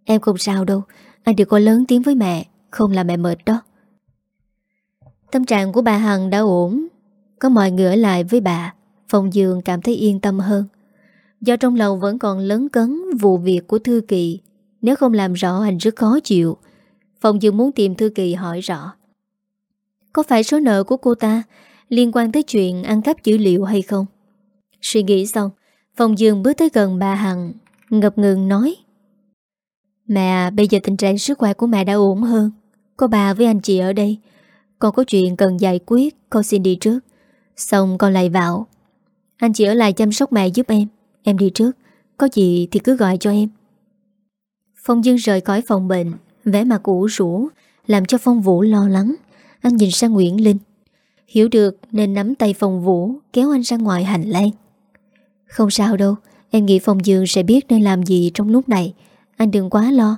Em không sao đâu. Anh đừng có lớn tiếng với mẹ, Không là mẹ mệt đó. Tâm trạng của bà Hằng đã ổn. Có mọi người ở lại với bà. Phong Dương cảm thấy yên tâm hơn. Do trong lòng vẫn còn lớn cấn Vụ việc của Thư Kỳ, Nếu không làm rõ anh rất khó chịu. Phong Dương muốn tìm Thư Kỳ hỏi rõ. Có phải số nợ của cô ta Liên quan tới chuyện ăn cắp dữ liệu hay không? Suy nghĩ xong, Phong Dương bước tới gần bà Hằng, Ngập ngừng nói. Mẹ, bây giờ tình trạng sức khỏe của mẹ đã ổn hơn. Có bà với anh chị ở đây con có chuyện cần giải quyết, Con xin đi trước. Xong con lại vào. Anh chị ở lại chăm sóc mẹ giúp em. Em đi trước. Có gì thì cứ gọi cho em. Phong Dương rời khỏi phòng bệnh, vẻ mặt ủ rũ, Làm cho Phong Vũ lo lắng. Anh nhìn sang Nguyễn Linh. Hiểu được nên nắm tay Phong Vũ, Kéo anh ra ngoài hành lang. Không sao đâu, Em nghĩ Phong Dương sẽ biết nên làm gì trong lúc này. Anh đừng quá lo.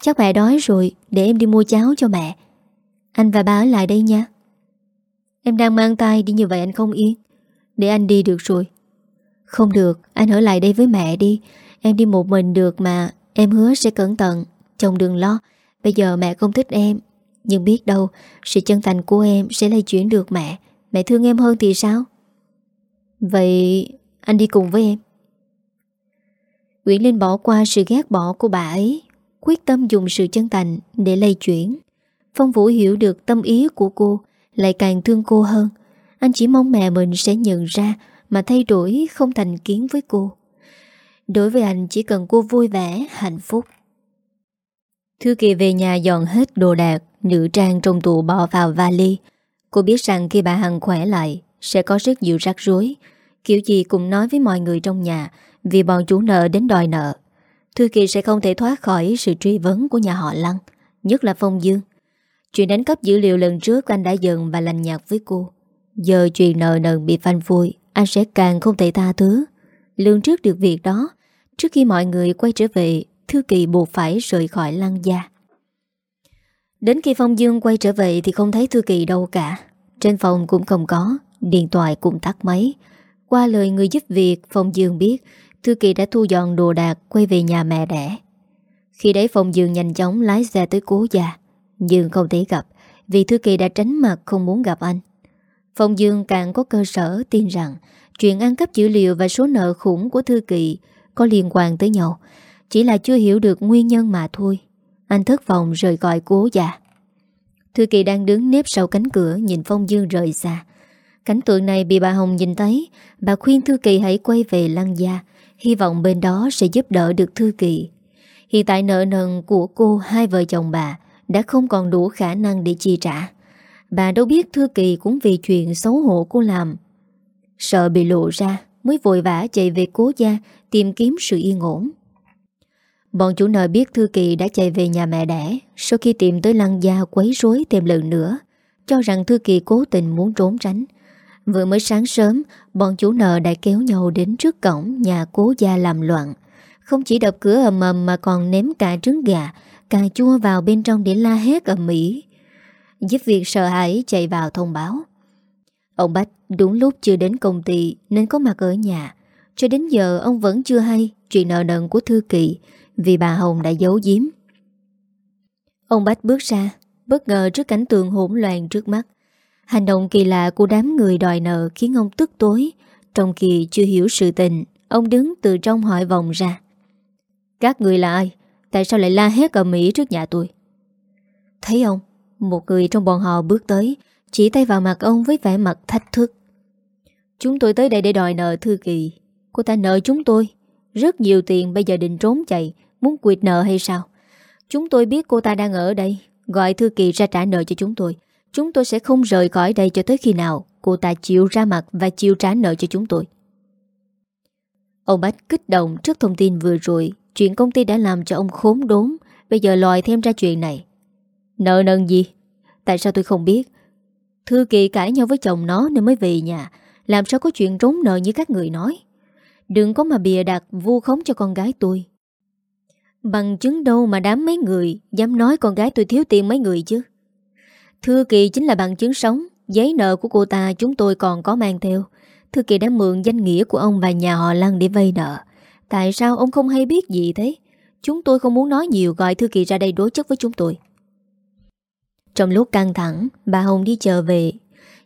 Chắc mẹ đói rồi, Để em đi mua cháo cho mẹ. Anh và ba ở lại đây nha. Em đang mang tay đi như vậy anh không yên. Để anh đi được rồi. Không được, Anh ở lại đây với mẹ đi. Em đi một mình được mà, Em hứa sẽ cẩn thận. Chồng đừng lo, Bây giờ mẹ không thích em. Nhưng biết đâu, Sự chân thành của em sẽ lây chuyển được mẹ. Mẹ thương em hơn thì sao? Vậy anh đi cùng với em. Nguyễn Linh bỏ qua sự ghét bỏ của bà ấy, Quyết tâm dùng sự chân thành để lây chuyển. Phong Vũ hiểu được tâm ý của cô Lại càng thương cô hơn. Anh chỉ mong mẹ mình sẽ nhận ra Mà thay đổi không thành kiến với cô. Đối với anh chỉ cần cô vui vẻ, hạnh phúc. Thư kỳ về nhà dọn hết đồ đạc Nữ trang trong tủ bỏ vào vali. Cô biết rằng khi bà Hằng khỏe lại Sẽ có rất nhiều rắc rối. Kiểu gì cũng nói với mọi người trong nhà Vì bọn chủ nợ đến đòi nợ. Thư Kỳ sẽ không thể thoát khỏi sự truy vấn của nhà họ Lăng Nhất là Phong Dương. Chuyện đánh cắp dữ liệu lần trước anh đã giận và lành nhạt với cô. Giờ chuyện nợ nần bị phanh phui, Anh sẽ càng không thể tha thứ. Lương trước được việc đó, Trước khi mọi người quay trở về, Thư Kỳ buộc phải rời khỏi Lăng gia. Đến khi Phong Dương quay trở về Thì không thấy Thư Kỳ đâu cả. Trên phòng cũng không có, Điện thoại cũng tắt máy. Qua lời người giúp việc, Phong Dương biết Thư Kỳ đã thu dọn đồ đạc Quay về nhà mẹ đẻ. Khi đấy Phong Dương nhanh chóng lái xe tới cố gia. Nhưng không thể gặp, Vì Thư Kỳ đã tránh mặt không muốn gặp anh. Phong Dương càng có cơ sở tin rằng Chuyện ăn cắp dữ liệu và số nợ khủng của Thư Kỳ Có liên quan tới nhau. Chỉ là chưa hiểu được nguyên nhân mà thôi. Anh thất vọng rời gọi cố già. Thư Kỳ đang đứng nếp sau cánh cửa Nhìn Phong Dương rời xa. Cảnh tượng này bị bà Hồng nhìn thấy. Bà khuyên Thư Kỳ hãy quay về Lăng Gia. Hy vọng bên đó sẽ giúp đỡ được Thư Kỳ. Hiện tại nợ nần của cô Hai vợ chồng bà đã không còn đủ khả năng để chi trả. Bà đâu biết Thư Kỳ cũng vì chuyện xấu hổ cô làm. Sợ bị lộ ra, Mới vội vã chạy về cố gia Tìm kiếm sự yên ổn. Bọn chủ nợ biết Thư Kỳ đã chạy về nhà mẹ đẻ, Sau khi tìm tới lăng gia quấy rối thêm lần nữa, Cho rằng Thư Kỳ cố tình muốn trốn tránh. Vừa mới sáng sớm, Bọn chủ nợ đã kéo nhau đến trước cổng Nhà cố gia làm loạn. Không chỉ đập cửa ầm ầm mà còn ném cả trứng gà Cà chua vào bên trong để la hét ở mỹ Giúp việc sợ hãi chạy vào thông báo. Ông Bách đúng lúc chưa đến công ty Nên có mặt ở nhà. Cho đến giờ, ông vẫn chưa hay Chuyện nợ nần của Thư Kỳ Vì bà Hồng đã giấu giếm. Ông Bách bước ra, Bất ngờ trước cảnh tượng hỗn loạn trước mắt. Hành động kỳ lạ của đám người đòi nợ Khiến ông tức tối. Trong khi chưa hiểu sự tình, Ông đứng từ trong hỏi vòng ra. Các người là ai? Tại sao lại la hét ở Mỹ trước nhà tôi? Thấy ông, Một người trong bọn họ bước tới, Chỉ tay vào mặt ông với vẻ mặt thách thức. Chúng tôi tới đây để đòi nợ Thư Kỳ Cô ta nợ chúng tôi. Rất nhiều tiền bây giờ định trốn chạy. Muốn quyệt nợ hay sao? Chúng tôi biết cô ta đang ở đây. Gọi Thư Kỳ ra trả nợ cho chúng tôi. Chúng tôi sẽ không rời khỏi đây cho tới khi nào Cô ta chịu ra mặt và chịu trả nợ cho chúng tôi. Ông Bách kích động trước thông tin vừa rồi. Chuyện công ty đã làm cho ông khốn đốn. Bây giờ lòi thêm ra chuyện này. Nợ nần gì? Tại sao tôi không biết? Thư Kỳ cãi nhau với chồng nó nên mới về nhà. Làm sao có chuyện trốn nợ như các người nói? Đừng có mà bìa đặt vu khống cho con gái tôi. Bằng chứng đâu mà đám mấy người Dám nói con gái tôi thiếu tiền mấy người chứ? Thư Kỳ chính là bằng chứng sống. Giấy nợ của cô ta chúng tôi còn có mang theo. Thư Kỳ đã mượn danh nghĩa của ông và nhà họ Lăng để vay nợ. Tại sao ông không hay biết gì thế? Chúng tôi không muốn nói nhiều, Gọi Thư Kỳ ra đây đối chất với chúng tôi. Trong lúc căng thẳng, Bà Hồng đi chờ về.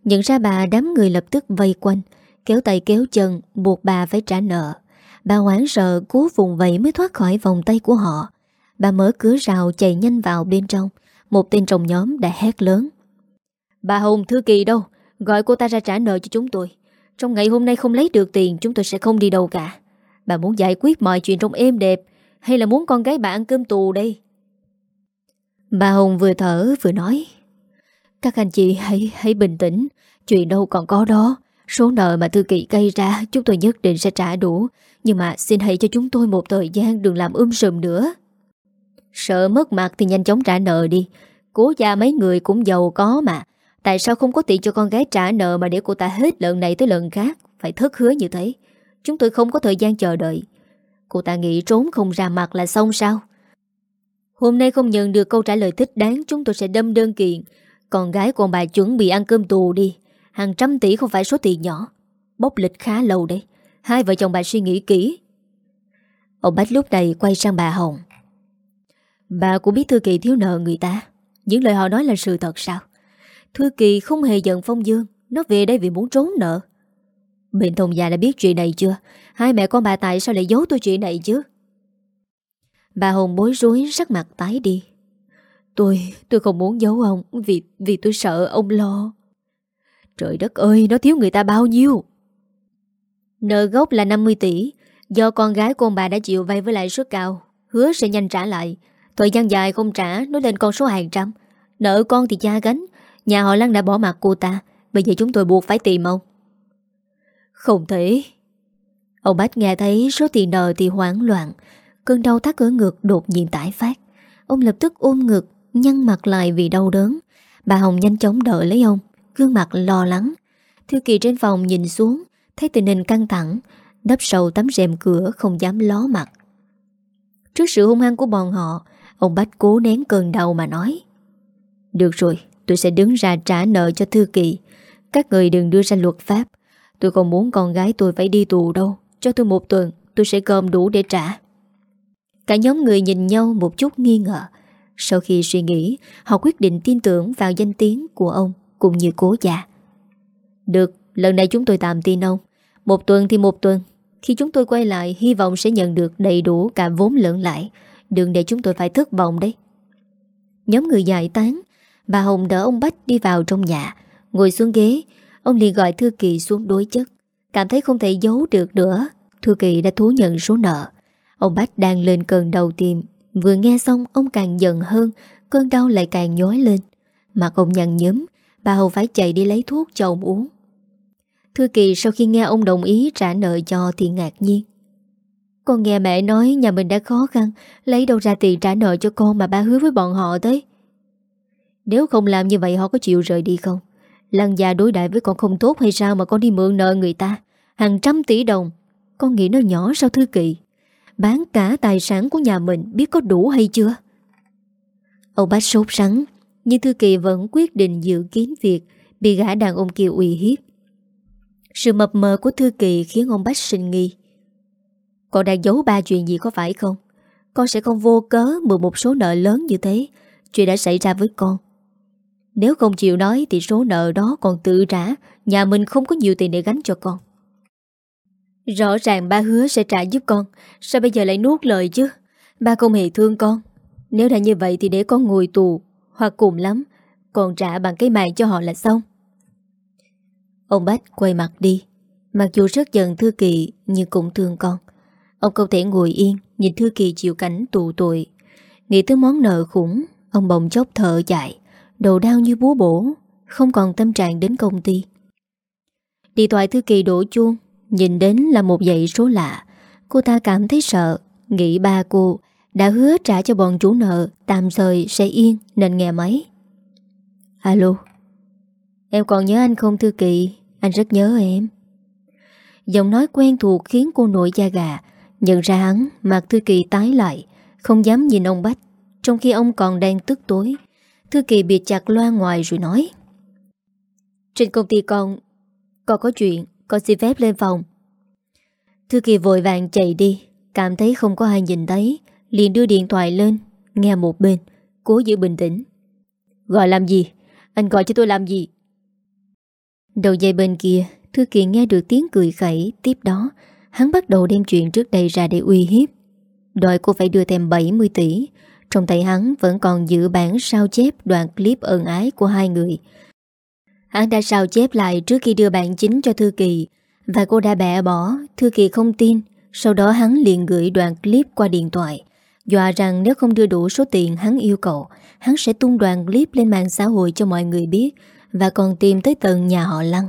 Nhận ra bà, đám người lập tức vây quanh, Kéo tay kéo chân, Buộc bà phải trả nợ. Bà hoảng sợ, cố vùng vẫy mới thoát khỏi vòng tay của họ. Bà mở cửa rào chạy nhanh vào bên trong. Một tên trong nhóm đã hét lớn. Bà Hồng, Thư Kỳ đâu? Gọi cô ta ra trả nợ cho chúng tôi. Trong ngày hôm nay không lấy được tiền, Chúng tôi sẽ không đi đâu cả. Bà muốn giải quyết mọi chuyện trong êm đẹp, Hay là muốn con gái bà ăn cơm tù đây? Bà Hồng vừa thở vừa nói, Các anh chị hãy hãy bình tĩnh, Chuyện đâu còn có đó. Số nợ mà Thư Kỳ gây ra, Chúng tôi nhất định sẽ trả đủ. Nhưng mà xin hãy cho chúng tôi một thời gian, Đừng làm um sùm nữa. Sợ mất mặt thì nhanh chóng trả nợ đi. Cố gia mấy người cũng giàu có mà. Tại sao không có tiền cho con gái trả nợ Mà để cô ta hết lần này tới lần khác? Phải thất hứa như thế. Chúng tôi không có thời gian chờ đợi. Cô ta nghĩ trốn không ra mặt là xong sao? Hôm nay không nhận được câu trả lời thích đáng, Chúng tôi sẽ đâm đơn kiện. Con gái của bà chuẩn bị ăn cơm tù đi. Hàng trăm tỷ không phải số tiền nhỏ. Bốc lịch khá lâu đấy. Hai vợ chồng bà suy nghĩ kỹ. Ông Bách lúc này quay sang bà Hồng. Bà cũng biết Thư Kỳ thiếu nợ người ta. Những lời họ nói là sự thật sao? Thư Kỳ không hề giận Phong Dương. Nó về đây vì muốn trốn nợ. Bên Thông già đã biết chuyện này chưa? Hai mẹ con bà tại sao lại giấu tôi chuyện này chứ? Bà Hồng bối rối sắc mặt tái đi. Tôi, tôi không muốn giấu ông Vì vì tôi sợ ông lo. Trời đất ơi, nó thiếu người ta bao nhiêu? Nợ gốc là 50 tỷ. Do con gái của ông bà đã chịu vay với lãi suất cao Hứa sẽ nhanh trả lại. Thời gian dài không trả Nó lên con số hàng trăm. Nợ con thì cha gánh. Nhà họ Lăng đã bỏ mặt cô ta. Bây giờ chúng tôi buộc phải tìm ông. Không thể. Ông Bách nghe thấy số tiền nợ thì hoảng loạn. Cơn đau thắt ở ngực đột nhiên tái phát. Ông lập tức ôm ngực, Nhăn mặt lại vì đau đớn. Bà Hồng nhanh chóng đợi lấy ông, Gương mặt lo lắng. Thư kỳ trên phòng nhìn xuống, Thấy tình hình căng thẳng Đắp sầu tấm rèm cửa không dám ló mặt. Trước sự hung hăng của bọn họ, Ông Bách cố nén cơn đau mà nói, Được rồi, Tôi sẽ đứng ra trả nợ cho Thư Kỳ. Các người đừng đưa ra luật pháp. Tôi không muốn con gái tôi phải đi tù đâu. Cho tôi một tuần Tôi sẽ gom đủ để trả. Cả nhóm người nhìn nhau một chút nghi ngờ. Sau khi suy nghĩ Họ quyết định tin tưởng vào danh tiếng của ông Cũng như cố già. Được, lần này chúng tôi tạm tin ông. Một tuần thì một tuần. Khi chúng tôi quay lại Hy vọng sẽ nhận được đầy đủ cả vốn lẫn lại Đừng để chúng tôi phải thất vọng đấy. Nhóm người giải tán. Bà Hồng đỡ ông Bách đi vào trong nhà. Ngồi xuống ghế Ông liền gọi Thư Kỳ xuống đối chất. Cảm thấy không thể giấu được nữa. Thư Kỳ đã thú nhận số nợ. Ông Bách đang lên cơn đầu tim. Vừa nghe xong, ông càng giận hơn. Cơn đau lại càng nhói lên. Mặt ông nhăn nhấm Bà hầu phải chạy đi lấy thuốc cho ông uống. Thư Kỳ sau khi nghe ông đồng ý trả nợ cho thì ngạc nhiên. Con nghe mẹ nói nhà mình đã khó khăn, Lấy đâu ra tiền trả nợ cho con mà ba hứa với bọn họ tới? Nếu không làm như vậy, họ có chịu rời đi không? Lăng già đối đại với con không tốt hay sao mà con đi mượn nợ người ta? Hàng trăm tỷ đồng. Con nghĩ nó nhỏ sao Thư Kỳ Bán cả tài sản của nhà mình biết có đủ hay chưa? Ông bác sốt sắng, Nhưng Thư Kỳ vẫn quyết định dự kiến việc, Bị gã đàn ông kia uy hiếp. Sự mập mờ của Thư Kỳ khiến ông bác sinh nghi. Con đang giấu ba chuyện gì có phải không? Con sẽ không vô cớ mượn một số nợ lớn như thế. Chuyện đã xảy ra với con. Nếu không chịu nói Thì số nợ đó còn tự trả. Nhà mình không có nhiều tiền để gánh cho con. Rõ ràng ba hứa sẽ trả giúp con. Sao bây giờ lại nuốt lời chứ? Ba không hề thương con. Nếu đã như vậy thì để con ngồi tù, Hoặc cùng lắm, Còn trả bằng cái mạng cho họ là xong. Ông Bách quay mặt đi. Mặc dù rất giận Thư Kỳ, Nhưng cũng thương con. Ông không thể ngồi yên, Nhìn Thư Kỳ chịu cảnh tù tội. Nghĩ tới món nợ khủng, Ông bồng chốc thở dài. Đầu đau như búa bổ, Không còn tâm trạng đến công ty. Điện thoại Thư Kỳ đổ chuông, Nhìn đến là một dãy số lạ. Cô ta cảm thấy sợ, Nghĩ ba cô đã hứa trả cho bọn chủ nợ, Tạm thời sẽ yên, nên nghe máy. Alo, Em còn nhớ anh không Thư Kỳ? Anh rất nhớ em. Giọng nói quen thuộc khiến cô nổi da gà. Nhận ra hắn, Mặt Thư Kỳ tái lại, Không dám nhìn ông Bách, Trong khi ông còn đang tức tối. Thư Kỳ biệt chặt loa ngoài rồi nói. Trên công ty con Con có chuyện, con xin phép lên phòng. Thư Kỳ vội vàng chạy đi, Cảm thấy không có ai nhìn thấy, Liền đưa điện thoại lên, Nghe một bên, Cố giữ bình tĩnh. Gọi làm gì? Anh gọi cho tôi làm gì? Đầu dây bên kia, Thư Kỳ nghe được tiếng cười khẩy, Tiếp đó, Hắn bắt đầu đem chuyện trước đây ra để uy hiếp. Đòi cô phải đưa thêm 70 tỷ trong tay hắn vẫn còn giữ bản sao chép đoạn clip ân ái của hai người. Hắn đã sao chép lại trước khi đưa bản chính cho Thư Kỳ, Và cô đã bẻ bỏ. Thư Kỳ không tin, Sau đó hắn liền gửi đoạn clip qua điện thoại, Dọa rằng nếu không đưa đủ số tiền hắn yêu cầu, Hắn sẽ tung đoạn clip lên mạng xã hội cho mọi người biết Và còn tìm tới tận nhà họ Lăng.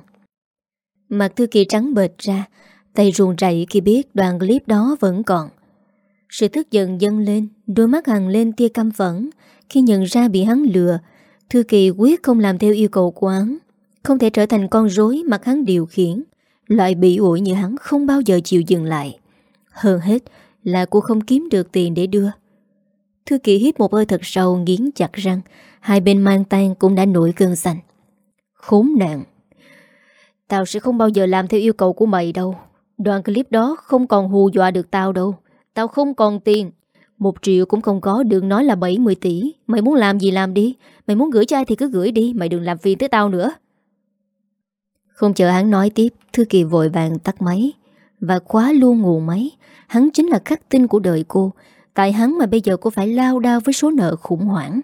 Mặt Thư Kỳ trắng bệt ra, Tay ruồn rảy khi biết đoạn clip đó vẫn còn. Sự tức giận dâng lên, Đôi mắt hằng lên tia căm phẫn. Khi nhận ra bị hắn lừa, Thư Kỳ quyết không làm theo yêu cầu của hắn, không thể trở thành con rối mà hắn điều khiển. Loại bị ủi như hắn không bao giờ chịu dừng lại. Hơn hết là cô không kiếm được tiền để đưa. Thư kỳ hít một hơi thật sâu, nghiến chặt răng. Hai bên mang tan cũng đã nổi cơn xanh Khốn nạn! Tao sẽ không bao giờ làm theo yêu cầu của mày đâu. Đoạn clip đó không còn hù dọa được tao đâu. Tao không còn tiền. Một triệu cũng không có, đừng nói là 70 tỷ. Mày muốn làm gì làm đi. Mày muốn gửi cho ai thì cứ gửi đi. Mày đừng làm phiền tới tao nữa. Không chờ hắn nói tiếp, Thư Kỳ vội vàng tắt máy Và khóa luôn nguồn máy. Hắn chính là khắc tinh của đời cô. Tại hắn mà bây giờ cô phải lao đao với số nợ khủng hoảng.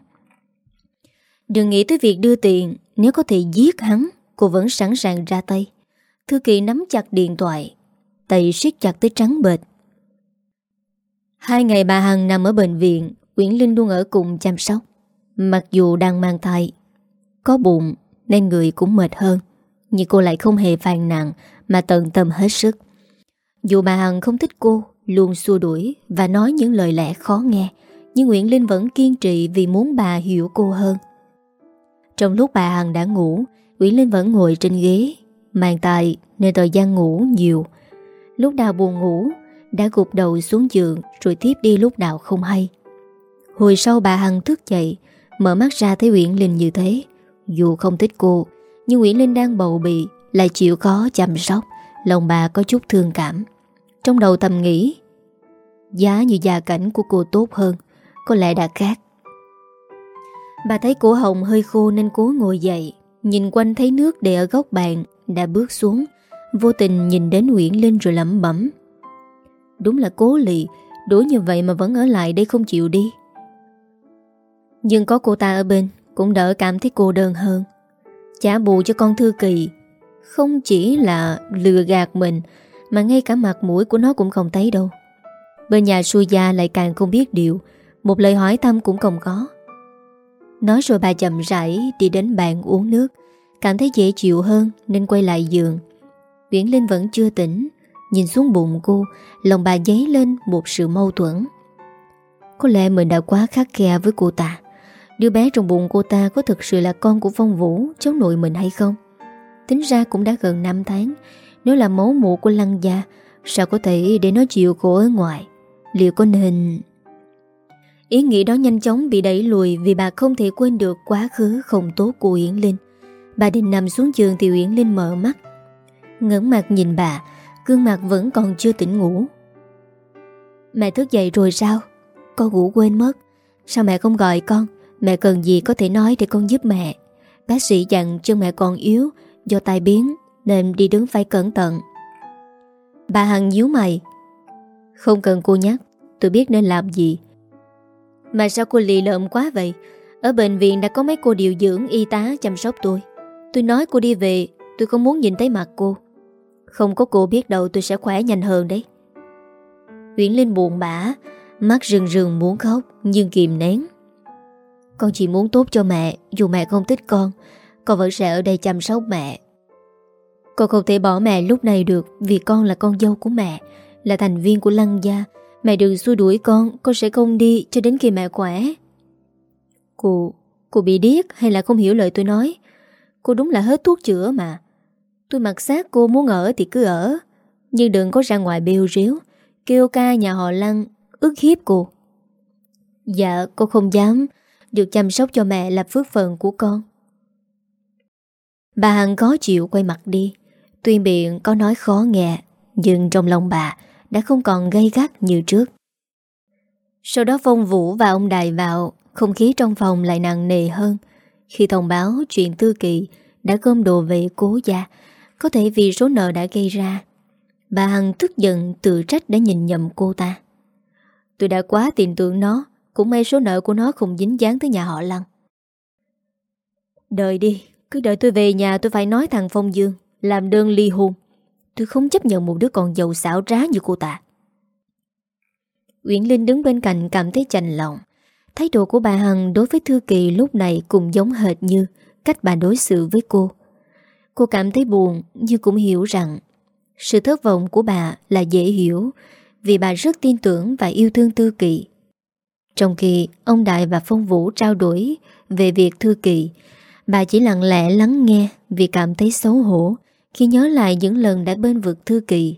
Đừng nghĩ tới việc đưa tiền. Nếu có thể giết hắn, Cô vẫn sẵn sàng ra tay. Thư Kỳ nắm chặt điện thoại. Tay siết chặt tới trắng bệt Hai ngày bà Hằng nằm ở bệnh viện, Nguyễn Linh luôn ở cùng chăm sóc. Mặc dù đang mang thai, Có bụng nên người cũng mệt hơn. Nhưng cô lại không hề phàn nàn Mà tận tâm hết sức. Dù bà Hằng không thích cô, Luôn xua đuổi và nói những lời lẽ khó nghe, Nhưng Nguyễn Linh vẫn kiên trì Vì muốn bà hiểu cô hơn. Trong lúc bà Hằng đã ngủ, Nguyễn Linh vẫn ngồi trên ghế, Mang tài nên thời gian ngủ nhiều. Lúc nào buồn ngủ đã gục đầu xuống giường Rồi tiếp đi lúc nào không hay. Hồi sau bà Hằng thức dậy, Mở mắt ra thấy Nguyễn Linh như thế. Dù không thích cô, Nhưng Nguyễn Linh đang bầu bị Lại chịu khó chăm sóc, Lòng bà có chút thương cảm. Trong đầu thầm nghĩ, Giá như gia cảnh của cô tốt hơn, Có lẽ đã khác. Bà thấy cổ hồng hơi khô nên cố ngồi dậy, Nhìn quanh thấy nước để ở góc bàn, Đã bước xuống. Vô tình nhìn đến Nguyễn Linh rồi lẩm bẩm Đúng là cố lì Đuổi như vậy mà vẫn ở lại đây không chịu đi. Nhưng có cô ta ở bên, Cũng đỡ cảm thấy cô đơn hơn. Trả bù cho con Thư Kỳ, Không chỉ là lừa gạt mình, Mà ngay cả mặt mũi của nó cũng không thấy đâu. Bên nhà xui gia lại càng không biết điều, Một lời hỏi thăm cũng không có. Nói rồi bà chậm rãi đi đến bàn uống nước, Cảm thấy dễ chịu hơn nên quay lại giường. Nguyễn Linh vẫn chưa tỉnh. Nhìn xuống bụng cô, Lòng bà dấy lên một sự mâu thuẫn. Có lẽ mình đã quá khắc khe với cô ta. Đứa bé trong bụng cô ta có thực sự là con của Phong Vũ, Cháu nội mình hay không? Tính ra cũng đã gần 5 tháng. Nếu là máu mụ của Lăng Gia, Sao có thể để nó chịu khổ ở ngoài? Liệu có nên? Ý nghĩ đó nhanh chóng bị đẩy lùi Vì bà không thể quên được quá khứ không tốt của Yến Linh. Bà định nằm xuống giường thì Yến Linh mở mắt, ngẩng mặt nhìn bà Gương mặt vẫn còn chưa tỉnh ngủ. Mẹ thức dậy rồi sao? Con ngủ quên mất. Sao mẹ không gọi con? Mẹ cần gì có thể nói để con giúp mẹ? Bác sĩ dặn chân mẹ còn yếu, Do tai biến, Nên đi đứng phải cẩn thận. Bà Hằng nhíu mày. Không cần cô nhắc, Tôi biết nên làm gì. Mà sao cô lì lợm quá vậy? Ở bệnh viện đã có mấy cô điều dưỡng Y tá chăm sóc tôi. Tôi nói cô đi về, Tôi không muốn nhìn thấy mặt cô. Không có cô biết đâu tôi sẽ khỏe nhanh hơn đấy. Nguyễn Linh buồn bã, Mắt rừng rừng muốn khóc, Nhưng kìm nén. Con chỉ muốn tốt cho mẹ, Dù mẹ không thích con Con vẫn sẽ ở đây chăm sóc mẹ. Con không thể bỏ mẹ lúc này được, Vì con là con dâu của mẹ, Là thành viên của Lăng Gia. Mẹ đừng xua đuổi con Con sẽ không đi cho đến khi mẹ khỏe. Cô Cô bị điếc hay là không hiểu lời tôi nói? Cô đúng là hết thuốc chữa mà. Tôi mặc xác cô muốn ở thì cứ ở. Nhưng đừng có ra ngoài bêu ríu. Kêu ca nhà họ Lăng, ức hiếp cô. Dạ cô không dám. Được chăm sóc cho mẹ là phước phần của con. Bà Hằng khó chịu quay mặt đi. Tuy miệng có nói khó nghe, Nhưng trong lòng bà Đã không còn gây gắt như trước. Sau đó Phong Vũ và ông Đài vào, Không khí trong phòng lại nặng nề hơn. Khi thông báo chuyện Tư Kỳ Đã gom đồ về cố gia có thể vì số nợ đã gây ra, Bà Hằng tức giận tự trách đã nhìn nhầm cô ta. Tôi đã quá tin tưởng nó, Cũng may số nợ của nó không dính dáng tới nhà họ Lăng. Đợi đi, Cứ đợi tôi về nhà tôi phải nói thằng Phong Dương, Làm đơn ly hôn. Tôi không chấp nhận một đứa con giàu xảo trá như cô ta. Uyển Linh đứng bên cạnh cảm thấy chành lòng. Thái độ của bà Hằng đối với Thư Kỳ lúc này cũng giống hệt như cách bà đối xử với cô. Cô cảm thấy buồn nhưng cũng hiểu rằng sự thất vọng của bà là dễ hiểu vì bà rất tin tưởng và yêu thương Thư Kỳ. Trong khi ông Đại và Phong Vũ trao đổi về việc Thư Kỳ, bà chỉ lặng lẽ lắng nghe vì cảm thấy xấu hổ khi nhớ lại những lần đã bên vực Thư Kỳ.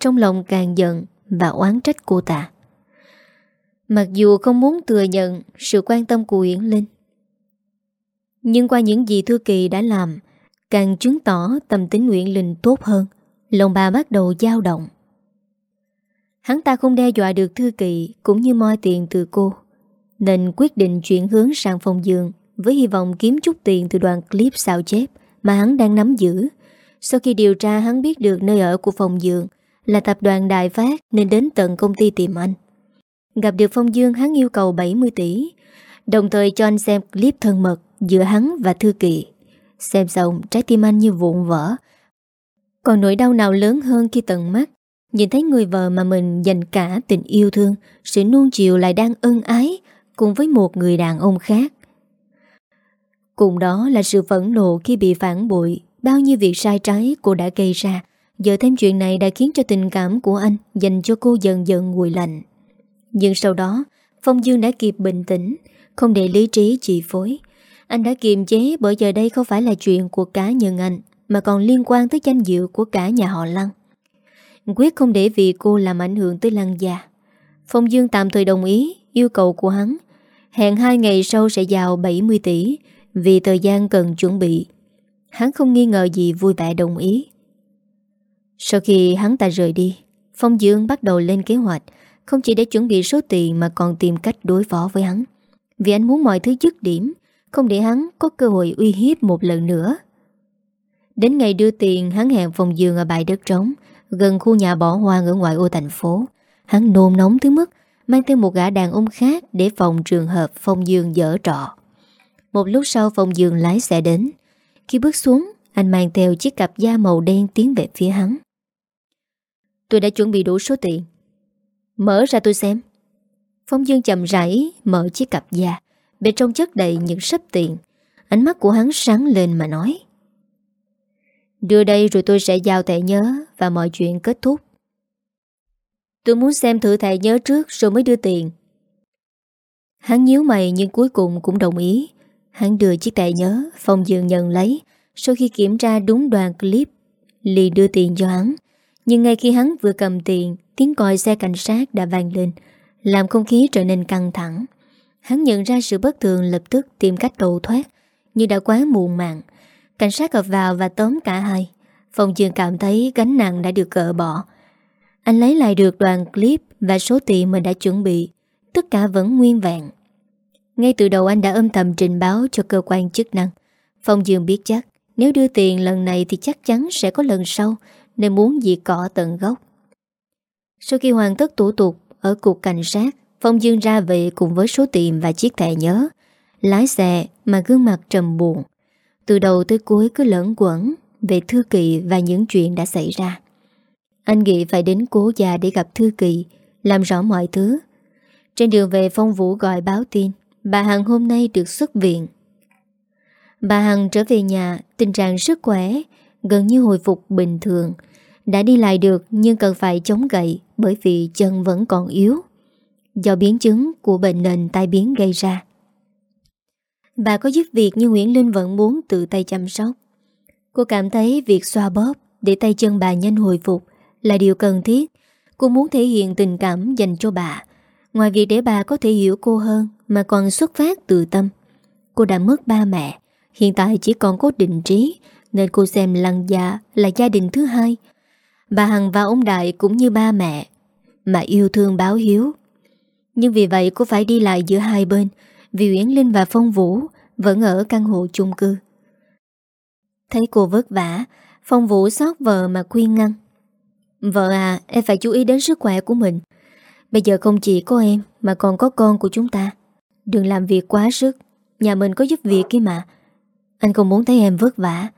Trong lòng càng giận và oán trách cô ta. Mặc dù không muốn thừa nhận sự quan tâm của Uyển Linh Nhưng qua những gì Thư Kỳ đã làm Càng chứng tỏ tâm tính Nguyễn Linh tốt hơn. Lòng bà bắt đầu dao động. Hắn ta không đe dọa được Thư Kỳ Cũng như moi tiền từ cô, Nên quyết định chuyển hướng sang phòng giường Với hy vọng kiếm chút tiền từ đoạn clip sao chép Mà hắn đang nắm giữ. Sau khi điều tra, hắn biết được nơi ở của phòng giường Là tập đoàn Đại Phát Nên đến tận công ty tìm anh. Gặp được Phong Dương hắn yêu cầu 70 tỷ, Đồng thời cho anh xem clip thân mật Giữa hắn và Thư Kỳ Xem xong trái tim anh như vụn vỡ. Còn nỗi đau nào lớn hơn khi tận mắt? Nhìn thấy người vợ mà mình dành cả tình yêu thương, Sự nuông chiều lại đang ân ái Cùng với một người đàn ông khác. Cùng đó là sự phẫn nộ khi bị phản bội. Bao nhiêu việc sai trái cô đã gây ra. Giờ thêm chuyện này đã khiến cho tình cảm của anh Dành cho cô dần dần nguội lạnh. Nhưng sau đó, Phong Dương đã kịp bình tĩnh, Không để lý trí chi phối. Anh đã kiềm chế bởi giờ đây không phải là chuyện của cá nhân anh, Mà còn liên quan tới danh dự của cả nhà họ Lăng. Quyết không để vì cô làm ảnh hưởng tới Lăng gia Phong Dương tạm thời đồng ý Yêu cầu của hắn. Hẹn hai ngày sau sẽ giao 70 tỷ Vì thời gian cần chuẩn bị. Hắn không nghi ngờ gì vui vẻ đồng ý. Sau khi hắn ta rời đi, Phong Dương bắt đầu lên kế hoạch, Không chỉ để chuẩn bị số tiền Mà còn tìm cách đối phó với hắn. Vì anh muốn mọi thứ dứt điểm không để hắn có cơ hội uy hiếp một lần nữa. Đến ngày đưa tiền, Hắn hẹn phòng giường ở bãi đất trống, Gần khu nhà bỏ hoang ở ngoại ô thành phố. Hắn nôn nóng tới mức Mang thêm một gã đàn ông khác Để phòng trường hợp phòng giường dở trọ. Một lúc sau phòng giường lái xe đến. Khi bước xuống, Anh mang theo chiếc cặp da màu đen tiến về phía hắn. Tôi đã chuẩn bị đủ số tiền. Mở ra tôi xem. Phong Dương chậm rãi Mở chiếc cặp da. Bên trong chất đầy những sấp tiền. Ánh mắt của hắn sáng lên mà nói. Đưa đây rồi tôi sẽ giao thẻ nhớ Và mọi chuyện kết thúc. Tôi muốn xem thử thẻ nhớ trước Rồi mới đưa tiền. Hắn nhíu mày nhưng cuối cùng cũng đồng ý. Hắn đưa chiếc thẻ nhớ Phong Dương nhận lấy. Sau khi kiểm tra đúng đoạn clip Lì đưa tiền cho hắn. Nhưng ngay khi hắn vừa cầm tiền, Tiếng còi xe cảnh sát đã vang lên, Làm không khí trở nên căng thẳng. Hắn nhận ra sự bất thường lập tức tìm cách cầu thoát, Nhưng đã quá muộn màng. Cảnh sát ập vào và tóm cả hai. Phòng Dương cảm thấy gánh nặng đã được cỡ bỏ. Anh lấy lại được đoạn clip Và số tiền mình đã chuẩn bị. Tất cả vẫn nguyên vẹn. Ngay từ đầu anh đã âm thầm trình báo Cho cơ quan chức năng. Phong Dương biết chắc, Nếu đưa tiền lần này thì chắc chắn sẽ có lần sau, Nên muốn diệt cỏ tận gốc. Sau khi hoàn tất thủ tục Ở cục cảnh sát Phong Dương ra về cùng với số tiền và chiếc thẻ nhớ. Lái xe mà gương mặt trầm buồn. Từ đầu tới cuối cứ lẫn quẩn Về Thư Kỳ và những chuyện đã xảy ra. Anh nghĩ phải đến cố già để gặp Thư Kỳ, Làm rõ mọi thứ. Trên đường về, Phong Vũ gọi báo tin, Bà Hằng hôm nay được xuất viện. Bà Hằng trở về nhà, Tình trạng sức khỏe Gần như hồi phục bình thường. Đã đi lại được nhưng cần phải chống gậy Bởi vì chân vẫn còn yếu. Do biến chứng của bệnh nền tai biến gây ra Bà có giúp việc như Nguyễn Linh vẫn muốn tự tay chăm sóc. Cô cảm thấy việc xoa bóp để tay chân bà nhanh hồi phục là điều cần thiết. Cô muốn thể hiện tình cảm dành cho bà. Ngoài việc để bà có thể hiểu cô hơn mà còn xuất phát từ tâm. Cô đã mất ba mẹ, hiện tại chỉ còn có định trí nên cô xem lăng gia là gia đình thứ hai. Bà Hằng và ông Đại cũng như ba mẹ mà yêu thương báo hiếu. Nhưng vì vậy cô phải đi lại giữa hai bên vì Uyển Linh và Phong Vũ vẫn ở căn hộ chung cư. Thấy cô vất vả, Phong Vũ xót vợ mà khuyên ngăn. Vợ à, em phải chú ý đến sức khỏe của mình. Bây giờ không chỉ có em mà còn có con của chúng ta. Đừng làm việc quá sức, nhà mình có giúp việc kia mà. Anh không muốn thấy em vất vả.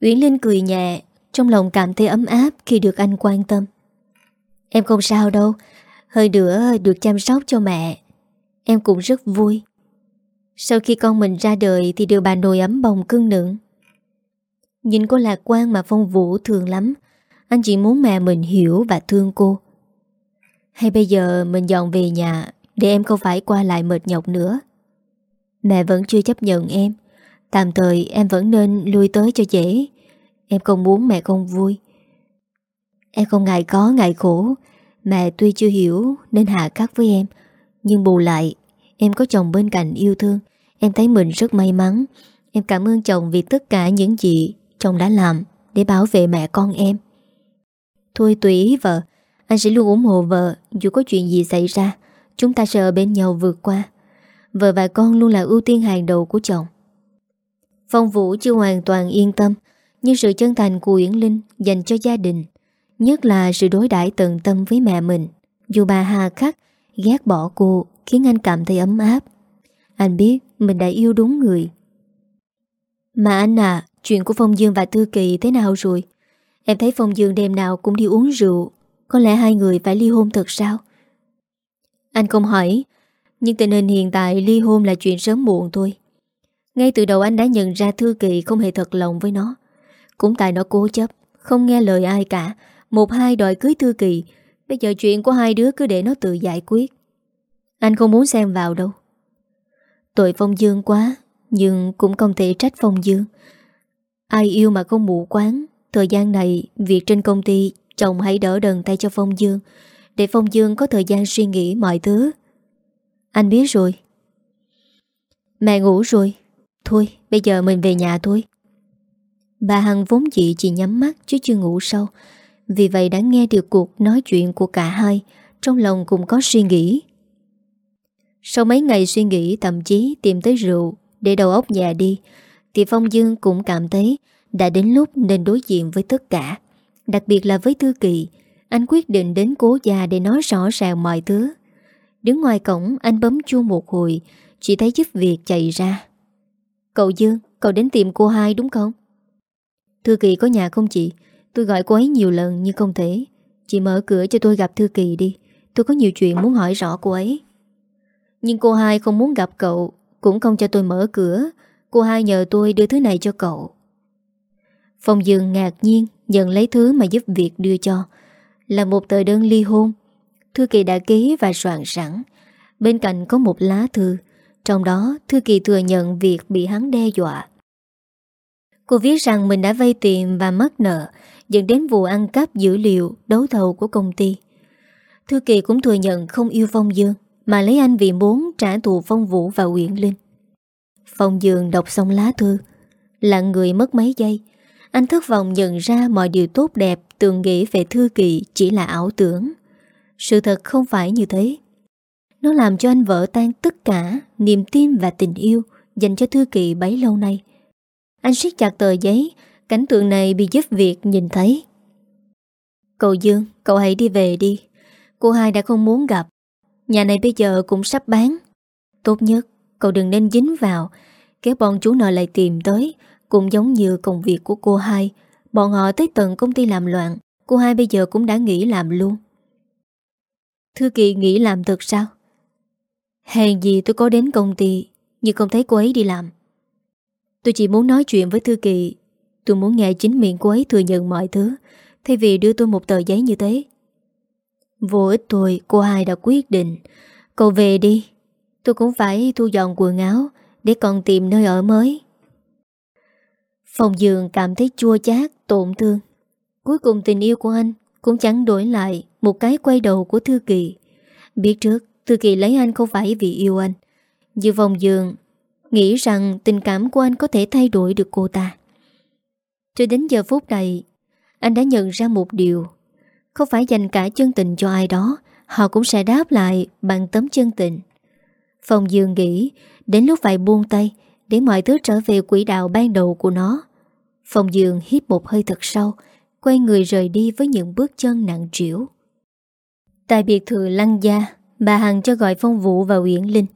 Uyển Linh cười nhẹ, trong lòng cảm thấy ấm áp khi được anh quan tâm. Em không sao đâu, hơi nữa được chăm sóc cho mẹ. Em cũng rất vui. Sau khi con mình ra đời Thì được bà nội ấm bồng cưng nựng. Nhìn cô lạc quan mà phong vũ thường lắm. Anh chỉ muốn mẹ mình hiểu và thương cô. Hay bây giờ mình dọn về nhà Để em không phải qua lại mệt nhọc nữa? Mẹ vẫn chưa chấp nhận em. Tạm thời em vẫn nên lui tới cho dễ. Em không muốn mẹ không vui. Em không ngại có ngại khổ. Mẹ tuy chưa hiểu Nên hạ cắt với em, nhưng bù lại, Em có chồng bên cạnh yêu thương. Em thấy mình rất may mắn. Em cảm ơn chồng vì tất cả những gì Chồng đã làm để bảo vệ mẹ con em. Thôi tùy ý vợ, Anh sẽ luôn ủng hộ vợ Dù có chuyện gì xảy ra. Chúng ta sẽ ở bên nhau vượt qua. Vợ và con luôn là ưu tiên hàng đầu của chồng. Phong Vũ chưa hoàn toàn yên tâm, Nhưng sự chân thành của Uyển Linh Dành cho gia đình Nhất là sự đối đãi tận tâm với mẹ mình. Dù bà Hà khắc, Ghét bỏ cô, khiến anh cảm thấy ấm áp. Anh biết mình đã yêu đúng người. Mà anh à Chuyện của Phong Dương và Thư Kỳ thế nào rồi? Em thấy Phong Dương đêm nào cũng đi uống rượu. Có lẽ hai người phải ly hôn thật sao? Anh không hỏi, Nhưng tình hình hiện tại ly hôn là chuyện sớm muộn thôi. Ngay từ đầu anh đã nhận ra Thư Kỳ không hề thật lòng với nó. Cũng tại nó cố chấp, Không nghe lời ai cả một hai đòi cưới Thư Kỳ, Bây giờ chuyện của hai đứa cứ để nó tự giải quyết. Anh không muốn xem vào đâu. Tội Phong Dương quá, Nhưng cũng không thể trách Phong Dương. Ai yêu mà không mù quán Thời gian này Việc trên công ty, Chồng hãy đỡ đần tay cho Phong Dương, Để Phong Dương có thời gian suy nghĩ mọi thứ. Anh biết rồi. Mẹ ngủ rồi. Thôi, bây giờ mình về nhà thôi. Bà Hằng vốn dị chỉ nhắm mắt chứ chưa ngủ sâu. Vì vậy đã nghe được cuộc nói chuyện của cả hai Trong lòng cũng có suy nghĩ Sau mấy ngày suy nghĩ thậm chí tìm tới rượu Để đầu óc nhà đi Thì Phong Dương cũng cảm thấy Đã đến lúc nên đối diện với tất cả Đặc biệt là với Thư Kỳ Anh quyết định đến cố gia để nói rõ ràng mọi thứ Đứng ngoài cổng anh bấm chuông một hồi Chỉ thấy giúp việc chạy ra Cậu Dương, cậu đến tìm cô hai đúng không? Thư Kỳ có nhà không chị? Tôi gọi cô ấy nhiều lần nhưng không thể. Chị mở cửa cho tôi gặp Thư Kỳ đi. Tôi có nhiều chuyện muốn hỏi rõ cô ấy. Nhưng cô hai không muốn gặp cậu, Cũng không cho tôi mở cửa. Cô hai nhờ tôi đưa thứ này cho cậu. Phong Dương ngạc nhiên Nhận lấy thứ mà giúp việc đưa cho. Là một tờ đơn ly hôn. Thư Kỳ đã ký và soạn sẵn. Bên cạnh có một lá thư. Trong đó, Thư Kỳ thừa nhận việc bị hắn đe dọa. Cô viết rằng mình đã vay tiền và mất nợ, dẫn đến vụ ăn cắp dữ liệu, đấu thầu của công ty. Thư Kỳ cũng thừa nhận không yêu Phong Dương, mà lấy anh vì muốn trả thù Phong Vũ và Uyển Linh. Phong Dương đọc xong lá thư là người mất mấy giây anh thất vọng nhận ra mọi điều tốt đẹp tưởng nghĩ về Thư Kỳ chỉ là ảo tưởng. Sự thật không phải như thế. Nó làm cho anh vỡ tan tất cả niềm tin và tình yêu dành cho Thư Kỳ bấy lâu nay. Anh siết chặt tờ giấy, Cảnh tượng này bị giúp việc nhìn thấy. Cậu Dương, Cậu hãy đi về đi. Cô hai đã không muốn gặp. Nhà này bây giờ cũng sắp bán. Tốt nhất, cậu đừng nên dính vào. Kéo bọn chú nợ lại tìm tới, Cũng giống như công việc của cô hai. Bọn họ tới tận công ty làm loạn, Cô hai bây giờ cũng đã nghỉ làm luôn. Thư Kỳ nghỉ làm thật sao? Hèn gì tôi có đến công ty, Nhưng không thấy cô ấy đi làm. Tôi chỉ muốn nói chuyện với Thư Kỳ. Tôi muốn nghe chính miệng cô ấy thừa nhận mọi thứ, Thay vì đưa tôi một tờ giấy như thế. Vô ích thôi, Cô hai đã quyết định. Cậu về đi. Tôi cũng phải thu dọn quần áo Để còn tìm nơi ở mới. Phòng giường cảm thấy chua chát, Tổn thương. Cuối cùng tình yêu của anh Cũng chẳng đổi lại Một cái quay đầu của Thư Kỳ. Biết trước, Thư Kỳ lấy anh không phải vì yêu anh. Như vòng giường Nghĩ rằng tình cảm của anh có thể thay đổi được cô ta. Cho đến giờ phút này, Anh đã nhận ra một điều. Không phải dành cả chân tình cho ai đó, Họ cũng sẽ đáp lại bằng tấm chân tình. Phòng Dương nghĩ, Đến lúc phải buông tay Để mọi thứ trở về quỹ đạo ban đầu của nó. Phòng Dương hít một hơi thật sâu, Quay người rời đi với những bước chân nặng trĩu. Tại biệt thự Lăng Gia, Bà Hằng cho gọi Phong Vũ và Uyển Linh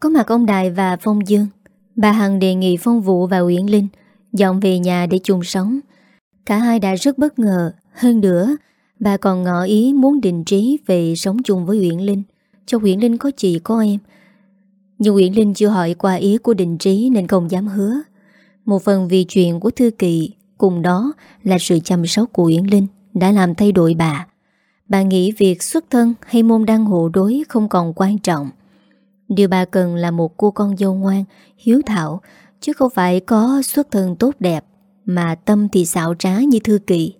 có mặt ông Đại và Phong Dương. Bà Hằng đề nghị Phong Vũ và Uyển Linh Dọn về nhà để chung sống. Cả hai đã rất bất ngờ. Hơn nữa, Bà còn ngỏ ý muốn định trí Về sống chung với Uyển Linh. Cho Uyển Linh có chị, có em. Nhưng Uyển Linh chưa hỏi qua ý của định trí Nên không dám hứa. Một phần vì chuyện của Thư Kỳ Cùng đó là sự chăm sóc của Uyển Linh Đã làm thay đổi bà. Bà nghĩ việc xuất thân hay môn đăng hộ đối Không còn quan trọng. Điều bà cần là một cô con dâu ngoan, hiếu thảo, chứ không phải có xuất thân tốt đẹp, mà tâm thì xạo trá như Thư Kỳ.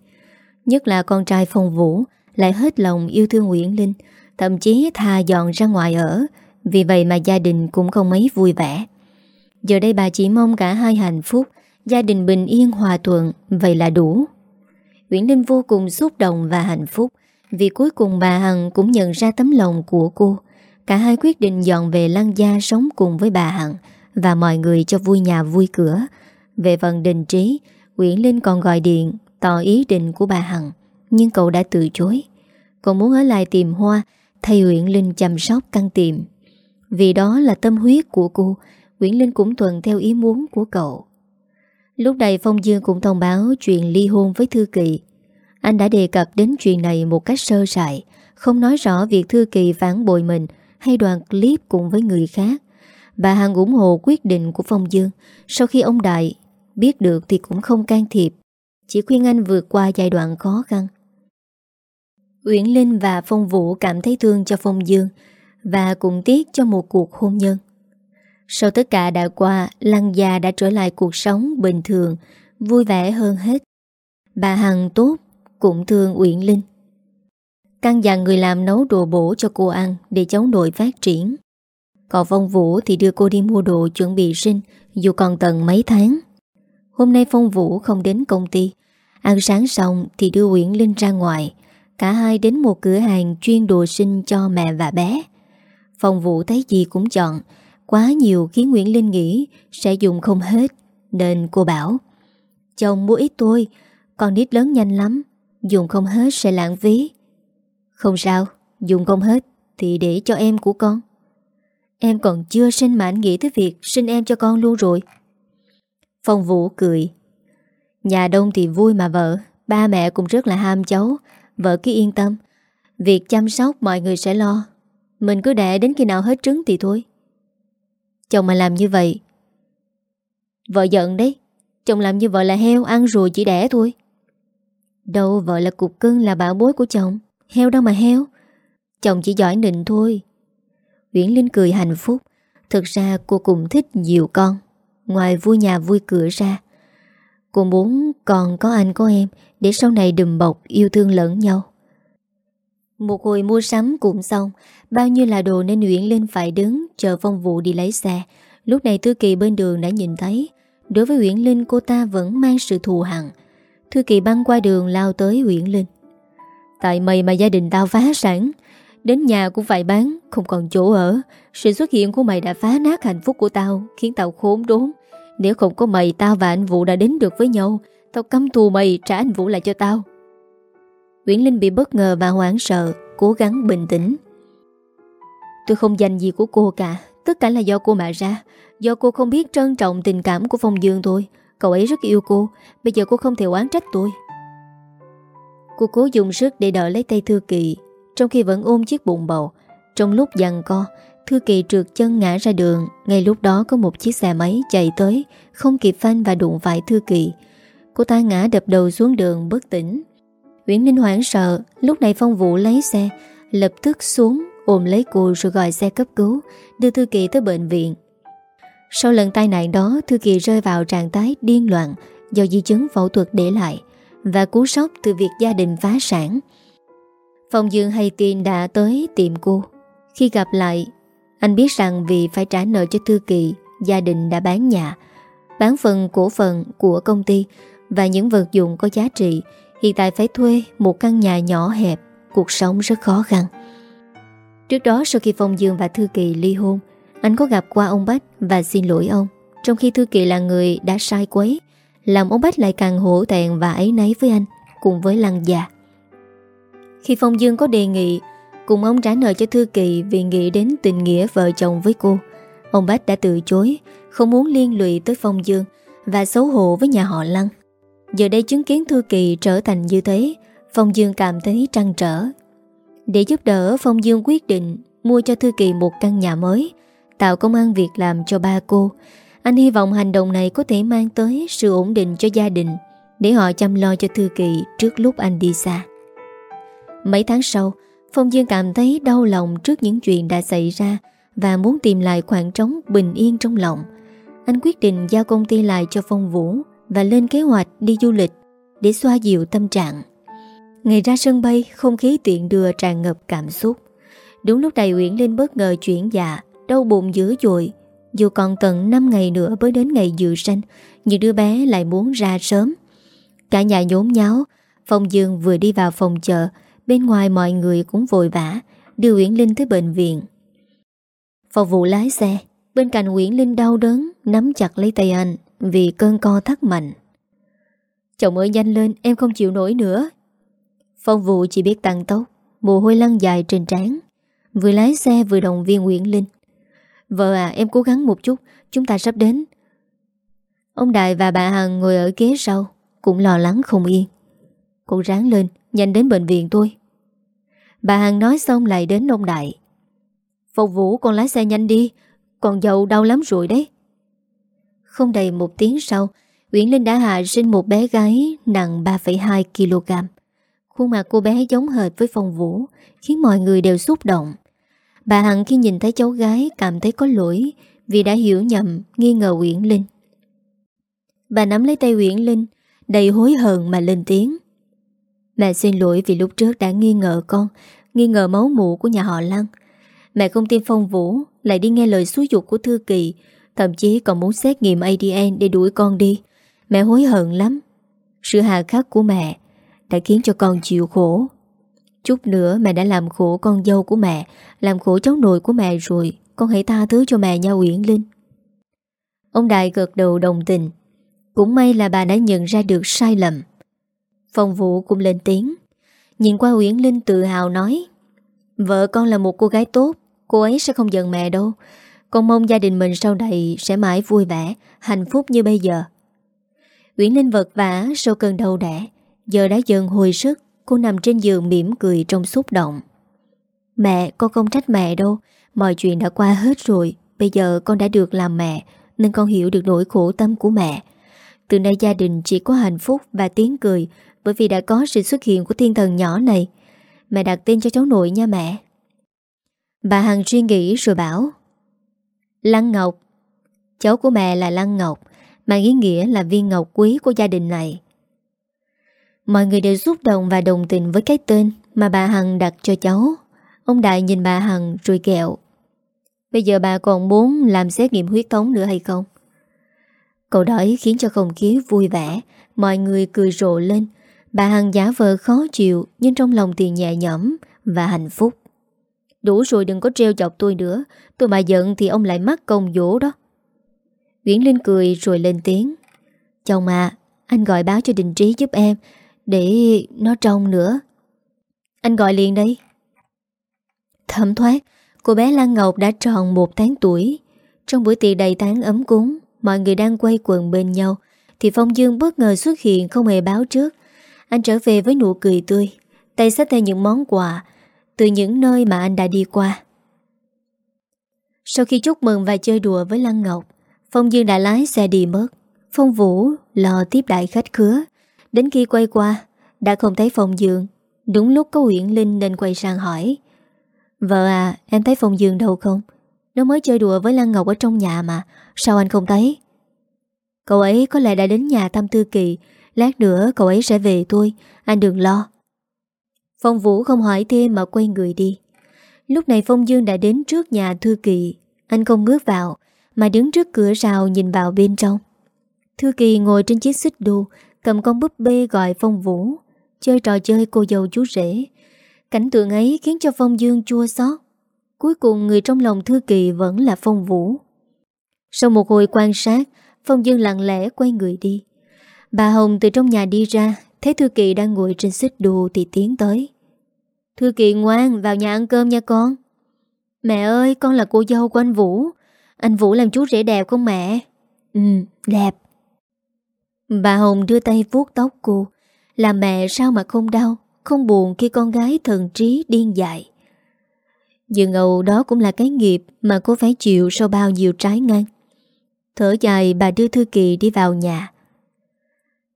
Nhất là con trai Phong Vũ lại hết lòng yêu thương Nguyễn Linh, thậm chí tha dọn ra ngoài ở, vì vậy mà gia đình cũng không mấy vui vẻ. Giờ đây bà chỉ mong cả hai hạnh phúc, gia đình bình yên hòa thuận, vậy là đủ. Nguyễn Linh vô cùng xúc động và hạnh phúc, vì cuối cùng bà Hằng cũng nhận ra tấm lòng của cô. Cả hai quyết định dọn về Lăng Gia sống cùng với bà Hằng và mọi người cho vui nhà vui cửa. Về phần đình trí, Nguyễn Linh còn gọi điện tỏ ý định của bà Hằng, nhưng cậu đã từ chối. Cậu muốn ở lại tìm hoa thay Nguyễn Linh chăm sóc căn tiệm. Vì đó là tâm huyết của cô, Nguyễn Linh cũng thuận theo ý muốn của cậu. Lúc này Phong Dương cũng thông báo chuyện ly hôn với Thư Kỳ. Anh đã đề cập đến chuyện này một cách sơ sài, không nói rõ việc Thư Kỳ phản bội mình hay đoạn clip cùng với người khác. Bà Hằng ủng hộ quyết định của Phong Dương. Sau khi ông Đại biết được thì cũng không can thiệp. Chỉ khuyên anh vượt qua giai đoạn khó khăn. Uyển Linh và Phong Vũ cảm thấy thương cho Phong Dương Và cũng tiếc cho một cuộc hôn nhân. Sau tất cả đã qua, Lăng già đã trở lại cuộc sống bình thường, Vui vẻ hơn hết. Bà Hằng tốt, Cũng thương Uyển Linh. Căn dặn người làm nấu đồ bổ cho cô ăn Để cháu đội phát triển. Còn Phong Vũ thì đưa cô đi mua đồ chuẩn bị sinh, Dù còn tận mấy tháng. Hôm nay Phong Vũ không đến công ty. Ăn sáng xong thì đưa Uyển Linh ra ngoài. Cả hai đến một cửa hàng chuyên đồ sinh cho mẹ và bé. Phong Vũ thấy gì cũng chọn. Quá nhiều khiến Nguyễn Linh nghĩ Sẽ dùng không hết, Nên cô bảo, Chồng mua ít thôi, Con nít lớn nhanh lắm, Dùng không hết sẽ lãng phí. Không sao, Dùng không hết Thì để cho em của con. Em còn chưa sinh mà anh nghĩ tới việc Sinh em cho con luôn rồi. Phong Vũ cười. Nhà đông thì vui mà vợ, Ba mẹ cũng rất là ham cháu, Vợ cứ yên tâm. Việc chăm sóc mọi người sẽ lo, Mình cứ đẻ đến khi nào hết trứng thì thôi. Chồng mà làm như vậy, Vợ giận đấy. Chồng làm như vợ là heo Ăn rồi chỉ đẻ thôi. Đâu vợ là cục cưng là bảo bối của chồng. Heo đâu mà heo? Chồng chỉ giỏi nịnh thôi. Nguyễn Linh cười hạnh phúc. Thực ra cô cũng thích nhiều con. Ngoài vui nhà vui cửa ra, Cô muốn còn có anh có em Để sau này đùm bọc yêu thương lẫn nhau. Một hồi mua sắm cũng xong, Bao nhiêu là đồ nên Nguyễn Linh phải đứng Chờ phong vụ đi lấy xe. Lúc này Thư Kỳ bên đường đã nhìn thấy, Đối với Nguyễn Linh cô ta vẫn mang sự thù hằn. Thư Kỳ băng qua đường lao tới Nguyễn Linh. Tại mày mà gia đình tao phá sản. Đến nhà cũng phải bán, Không còn chỗ ở. Sự xuất hiện của mày đã phá nát hạnh phúc của tao, Khiến tao khốn đốn. Nếu không có mày, tao và anh Vũ đã đến được với nhau. Tao cấm thù mày, trả anh Vũ lại cho tao. Nguyễn Linh bị bất ngờ và hoảng sợ, Cố gắng bình tĩnh. Tôi không dành gì của cô cả, Tất cả là do cô mà ra. Do cô không biết trân trọng tình cảm của Phong Dương thôi. Cậu ấy rất yêu cô, Bây giờ cô không thể oán trách tôi. Cô cố dùng sức để đỡ lấy tay Thư Kỳ. Trong khi vẫn ôm chiếc bụng bầu, Trong lúc dằn co, Thư Kỳ trượt chân ngã ra đường. Ngay lúc đó có một chiếc xe máy chạy tới, Không kịp phanh và đụng phải Thư Kỳ. Cô ta ngã đập đầu xuống đường bất tỉnh. Nguyễn Ninh hoảng sợ, Lúc này Phong Vũ lấy xe, Lập tức xuống, ôm lấy cô rồi gọi xe cấp cứu, Đưa Thư Kỳ tới bệnh viện. Sau lần tai nạn đó, Thư Kỳ rơi vào trạng thái điên loạn Do di chứng phẫu thuật để lại. Và cú sốc từ việc gia đình phá sản. Phong Dương hay tin đã tới tìm cô. Khi gặp lại, Anh biết rằng vì phải trả nợ cho Thư Kỳ, Gia đình đã bán nhà, Bán phần cổ phần của công ty Và những vật dụng có giá trị, Hiện tại phải thuê một căn nhà nhỏ hẹp, Cuộc sống rất khó khăn. Trước đó, sau khi Phong Dương và Thư Kỳ ly hôn, Anh có gặp qua ông Bách và xin lỗi ông, Trong khi Thư Kỳ là người đã sai quấy. Làm ông Bách lại càng hổ thẹn và ấy nấy với anh, Cùng với Lăng già. Khi Phong Dương có đề nghị, Cùng ông trả nợ cho Thư Kỳ Vì nghĩ đến tình nghĩa vợ chồng với cô, Ông Bách đã từ chối, Không muốn liên lụy tới Phong Dương Và xấu hổ với nhà họ Lăng. Giờ đây chứng kiến Thư Kỳ trở thành như thế, Phong Dương cảm thấy trăn trở. Để giúp đỡ, Phong Dương quyết định Mua cho Thư Kỳ một căn nhà mới, Tạo công an việc làm cho ba cô anh hy vọng hành động này có thể mang tới Sự ổn định cho gia đình, Để họ chăm lo cho Thư Kỳ Trước lúc anh đi xa. Mấy tháng sau, Phong Dương cảm thấy đau lòng trước những chuyện đã xảy ra Và muốn tìm lại khoảng trống bình yên trong lòng. Anh quyết định giao công ty lại cho Phong Vũ Và lên kế hoạch đi du lịch Để xoa dịu tâm trạng. Ngày ra sân bay, Không khí tiện đưa tràn ngập cảm xúc. Đúng lúc này Uyển Linh bất ngờ chuyển dạ Đau bụng dữ dội dù còn tận 5 ngày nữa mới đến ngày dự sanh, Nhưng đứa bé lại muốn ra sớm. Cả nhà nhốn nháo, Phong Dương vừa đi vào phòng chợ, Bên ngoài mọi người cũng vội vã, Đưa Uyển Linh tới bệnh viện. Phòng vụ lái xe, Bên cạnh Uyển Linh đau đớn, Nắm chặt lấy tay anh, Vì cơn co thắt mạnh. Chồng ơi, nhanh lên, em không chịu nổi nữa. Phong vụ chỉ biết tăng tốc, Mồ hôi lăn dài trên trán. Vừa lái xe vừa động viên Nguyễn Linh Vâng Vợ à em cố gắng một chút Chúng ta sắp đến. Ông Đại và bà Hằng ngồi ở ghế sau Cũng lo lắng không yên. Cô ráng lên Nhanh đến bệnh viện tôi Bà Hằng nói xong lại đến ông Đại Phục Vũ con lái xe nhanh đi còn dâu đau lắm rồi đấy. Không đầy một tiếng sau Uyển Linh đã hạ sinh một bé gái nặng 3,2kg. Khuôn mặt cô bé giống hệt với phong vũ, khiến mọi người đều xúc động. Bà Hằng khi nhìn thấy cháu gái cảm thấy có lỗi vì đã hiểu nhầm, nghi ngờ Uyển Linh. Bà nắm lấy tay Uyển Linh, đầy hối hận mà lên tiếng. Mẹ xin lỗi vì lúc trước đã nghi ngờ con, nghi ngờ máu mụ của nhà họ Lăng. Mẹ không tin Phong Vũ, lại đi nghe lời xúi dục của Thư Kỳ, thậm chí còn muốn xét nghiệm ADN để đuổi con đi. Mẹ hối hận lắm Sự hà khắc của mẹ Đã khiến cho con chịu khổ Chút nữa mẹ đã làm khổ con dâu của mẹ, Làm khổ cháu nội của mẹ rồi. Con hãy tha thứ cho mẹ nha Uyển Linh. Ông Đại gật đầu đồng tình. Cũng may là bà đã nhận ra được sai lầm. Phong Vũ cũng lên tiếng. Nhìn qua Uyển Linh tự hào nói, Vợ con là một cô gái tốt, Cô ấy sẽ không giận mẹ đâu. Con mong gia đình mình sau này Sẽ mãi vui vẻ, Hạnh phúc như bây giờ. Uyển Linh vật vả sau cơn đau đẻ, Giờ đã dần hồi sức. Cô nằm trên giường mỉm cười trong xúc động. Mẹ, con không trách mẹ đâu. Mọi chuyện đã qua hết rồi. Bây giờ con đã được làm mẹ, Nên con hiểu được nỗi khổ tâm của mẹ. Từ nay gia đình chỉ có hạnh phúc và tiếng cười, Bởi vì đã có sự xuất hiện của thiên thần nhỏ này. Mẹ đặt tên cho cháu nội nha mẹ. Bà Hằng suy nghĩ rồi bảo, Lăng Ngọc. Cháu của mẹ là Lăng Ngọc, Mang ý nghĩa là viên ngọc quý của gia đình này. Mọi người đều xúc động và đồng tình với cái tên Mà bà Hằng đặt cho cháu. Ông Đại nhìn bà Hằng rồi kẹo. Bây giờ bà còn muốn làm xét nghiệm huyết thống nữa hay không? Câu đói khiến cho không khí vui vẻ. Mọi người cười rộ lên. Bà Hằng giả vờ khó chịu, Nhưng trong lòng thì nhẹ nhõm Và hạnh phúc. Đủ rồi đừng có treo chọc tôi nữa. Tôi mà giận thì ông lại mắc công dỗ đó. Nguyễn Linh cười rồi lên tiếng. Chồng à Anh gọi báo cho Đình Trí giúp em. Để nó trông nữa. Anh gọi liền đây Thẩm thoát, Cô bé Lan Ngọc đã tròn một tháng tuổi. Trong buổi tiệc đầy tháng ấm cúng, Mọi người đang quay quần bên nhau, Thì Phong Dương bất ngờ xuất hiện không hề báo trước. Anh trở về với nụ cười tươi, Tay xách theo những món quà Từ những nơi mà anh đã đi qua. Sau khi chúc mừng và chơi đùa với Lăng Ngọc, Phong Dương đã lái xe đi mất. Phong Vũ lo tiếp đại khách khứa. Đến khi quay qua Đã không thấy Phong Dương. Đúng lúc có Uyển Linh nên quay sang hỏi. Vợ à em thấy Phong Dương đâu không? Nó mới chơi đùa với Lan Ngọc ở trong nhà mà. Sao anh không thấy? Cậu ấy có lẽ đã đến nhà thăm Tư Kỳ. Lát nữa cậu ấy sẽ về tôi Anh đừng lo. Phong Vũ không hỏi thêm mà quay người đi. Lúc này Phong Dương đã đến trước nhà Thư Kỳ. Anh không bước vào mà đứng trước cửa rào nhìn vào bên trong. Thư Kỳ ngồi trên chiếc xích đu, cầm con búp bê gọi Phong Vũ, chơi trò chơi cô dâu chú rể. Cảnh tượng ấy khiến cho Phong Dương chua xót. Cuối cùng người trong lòng Thư Kỳ vẫn là Phong Vũ. Sau một hồi quan sát, Phong Dương lặng lẽ quay người đi. Bà Hồng từ trong nhà đi ra, thấy Thư Kỳ đang ngồi trên xích đu thì tiến tới. Thư Kỳ ngoan, vào nhà ăn cơm nha con. Mẹ ơi, con là cô dâu của anh Vũ. Anh Vũ làm chú rể đẹp không mẹ? Ừ, đẹp. Bà Hồng đưa tay vuốt tóc cô. Là mẹ sao mà không đau, không buồn khi con gái thần trí điên dại. Nhưng ngầu đó cũng là cái nghiệp mà cô phải chịu sau bao nhiêu trái ngang. Thở dài bà đưa Thư Kỳ đi vào nhà.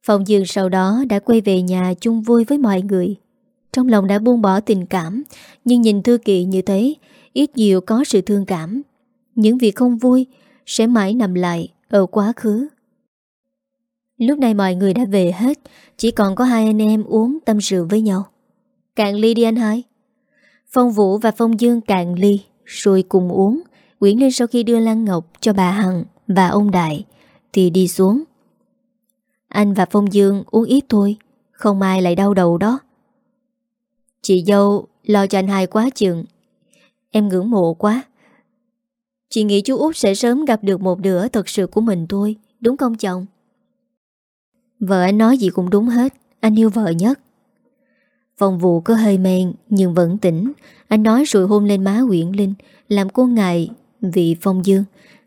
Phòng Dương sau đó đã quay về nhà chung vui với mọi người. Trong lòng đã buông bỏ tình cảm, nhưng nhìn Thư Kỳ như thế, ít nhiều có sự thương cảm. Những việc không vui Sẽ mãi nằm lại ở quá khứ Lúc này mọi người đã về hết, Chỉ còn có hai anh em uống tâm sự với nhau. Cạn ly đi anh hai. Phong Vũ và Phong Dương cạn ly, Rồi cùng uống. Nguyễn Linh sau khi đưa Lan Ngọc cho bà Hằng Và ông Đại, Thì đi xuống. Anh và Phong Dương uống ít thôi, Không ai lại đau đầu đó. Chị dâu, lo cho anh hai quá chừng. Em ngưỡng mộ quá. Chị nghĩ chú Út sẽ sớm gặp được một đứa thật sự của mình thôi, Đúng không chồng? Vợ anh nói gì cũng đúng hết Anh yêu vợ nhất. Phòng vụ có hơi men nhưng vẫn tỉnh. Anh nói rồi hôn lên má Nguyễn Linh Làm cô ngại vì Phong Dương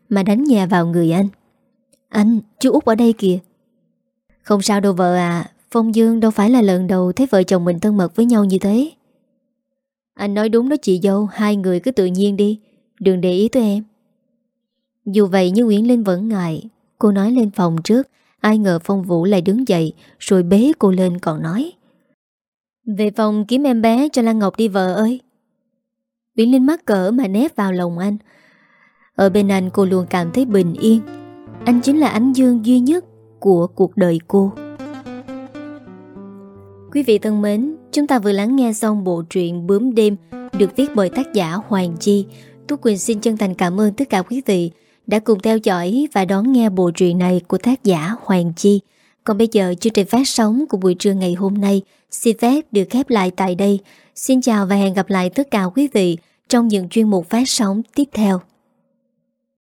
Mà đánh nhà vào người anh. Anh, chú Út ở đây kìa. Không sao đâu vợ à Phong Dương đâu phải là lần đầu thấy vợ chồng mình thân mật với nhau như thế. Anh nói đúng đó chị dâu Hai người cứ tự nhiên đi Đừng để ý tới em. Dù vậy nhưng Nguyễn Linh vẫn ngại. Cô nói lên phòng trước Ai ngờ Phong Vũ lại đứng dậy, Rồi bế cô lên còn nói. Về phòng kiếm em bé cho Lan Ngọc đi vợ ơi. Viễn Linh mắc cỡ mà nép vào lòng anh. Ở bên anh cô luôn cảm thấy bình yên. Anh chính là ánh dương duy nhất Của cuộc đời cô. Quý vị thân mến, Chúng ta vừa lắng nghe xong bộ truyện Bướm đêm Được viết bởi tác giả Hoàng Chi. Tú Quỳnh xin chân thành cảm ơn tất cả quý vị đã cùng theo dõi và đón nghe bộ truyện này của tác giả Hoàng Chi. Còn bây giờ, chương trình phát sóng của buổi trưa ngày hôm nay xin phép được khép lại tại đây. Xin chào và hẹn gặp lại tất cả quý vị trong những chuyên mục phát sóng tiếp theo.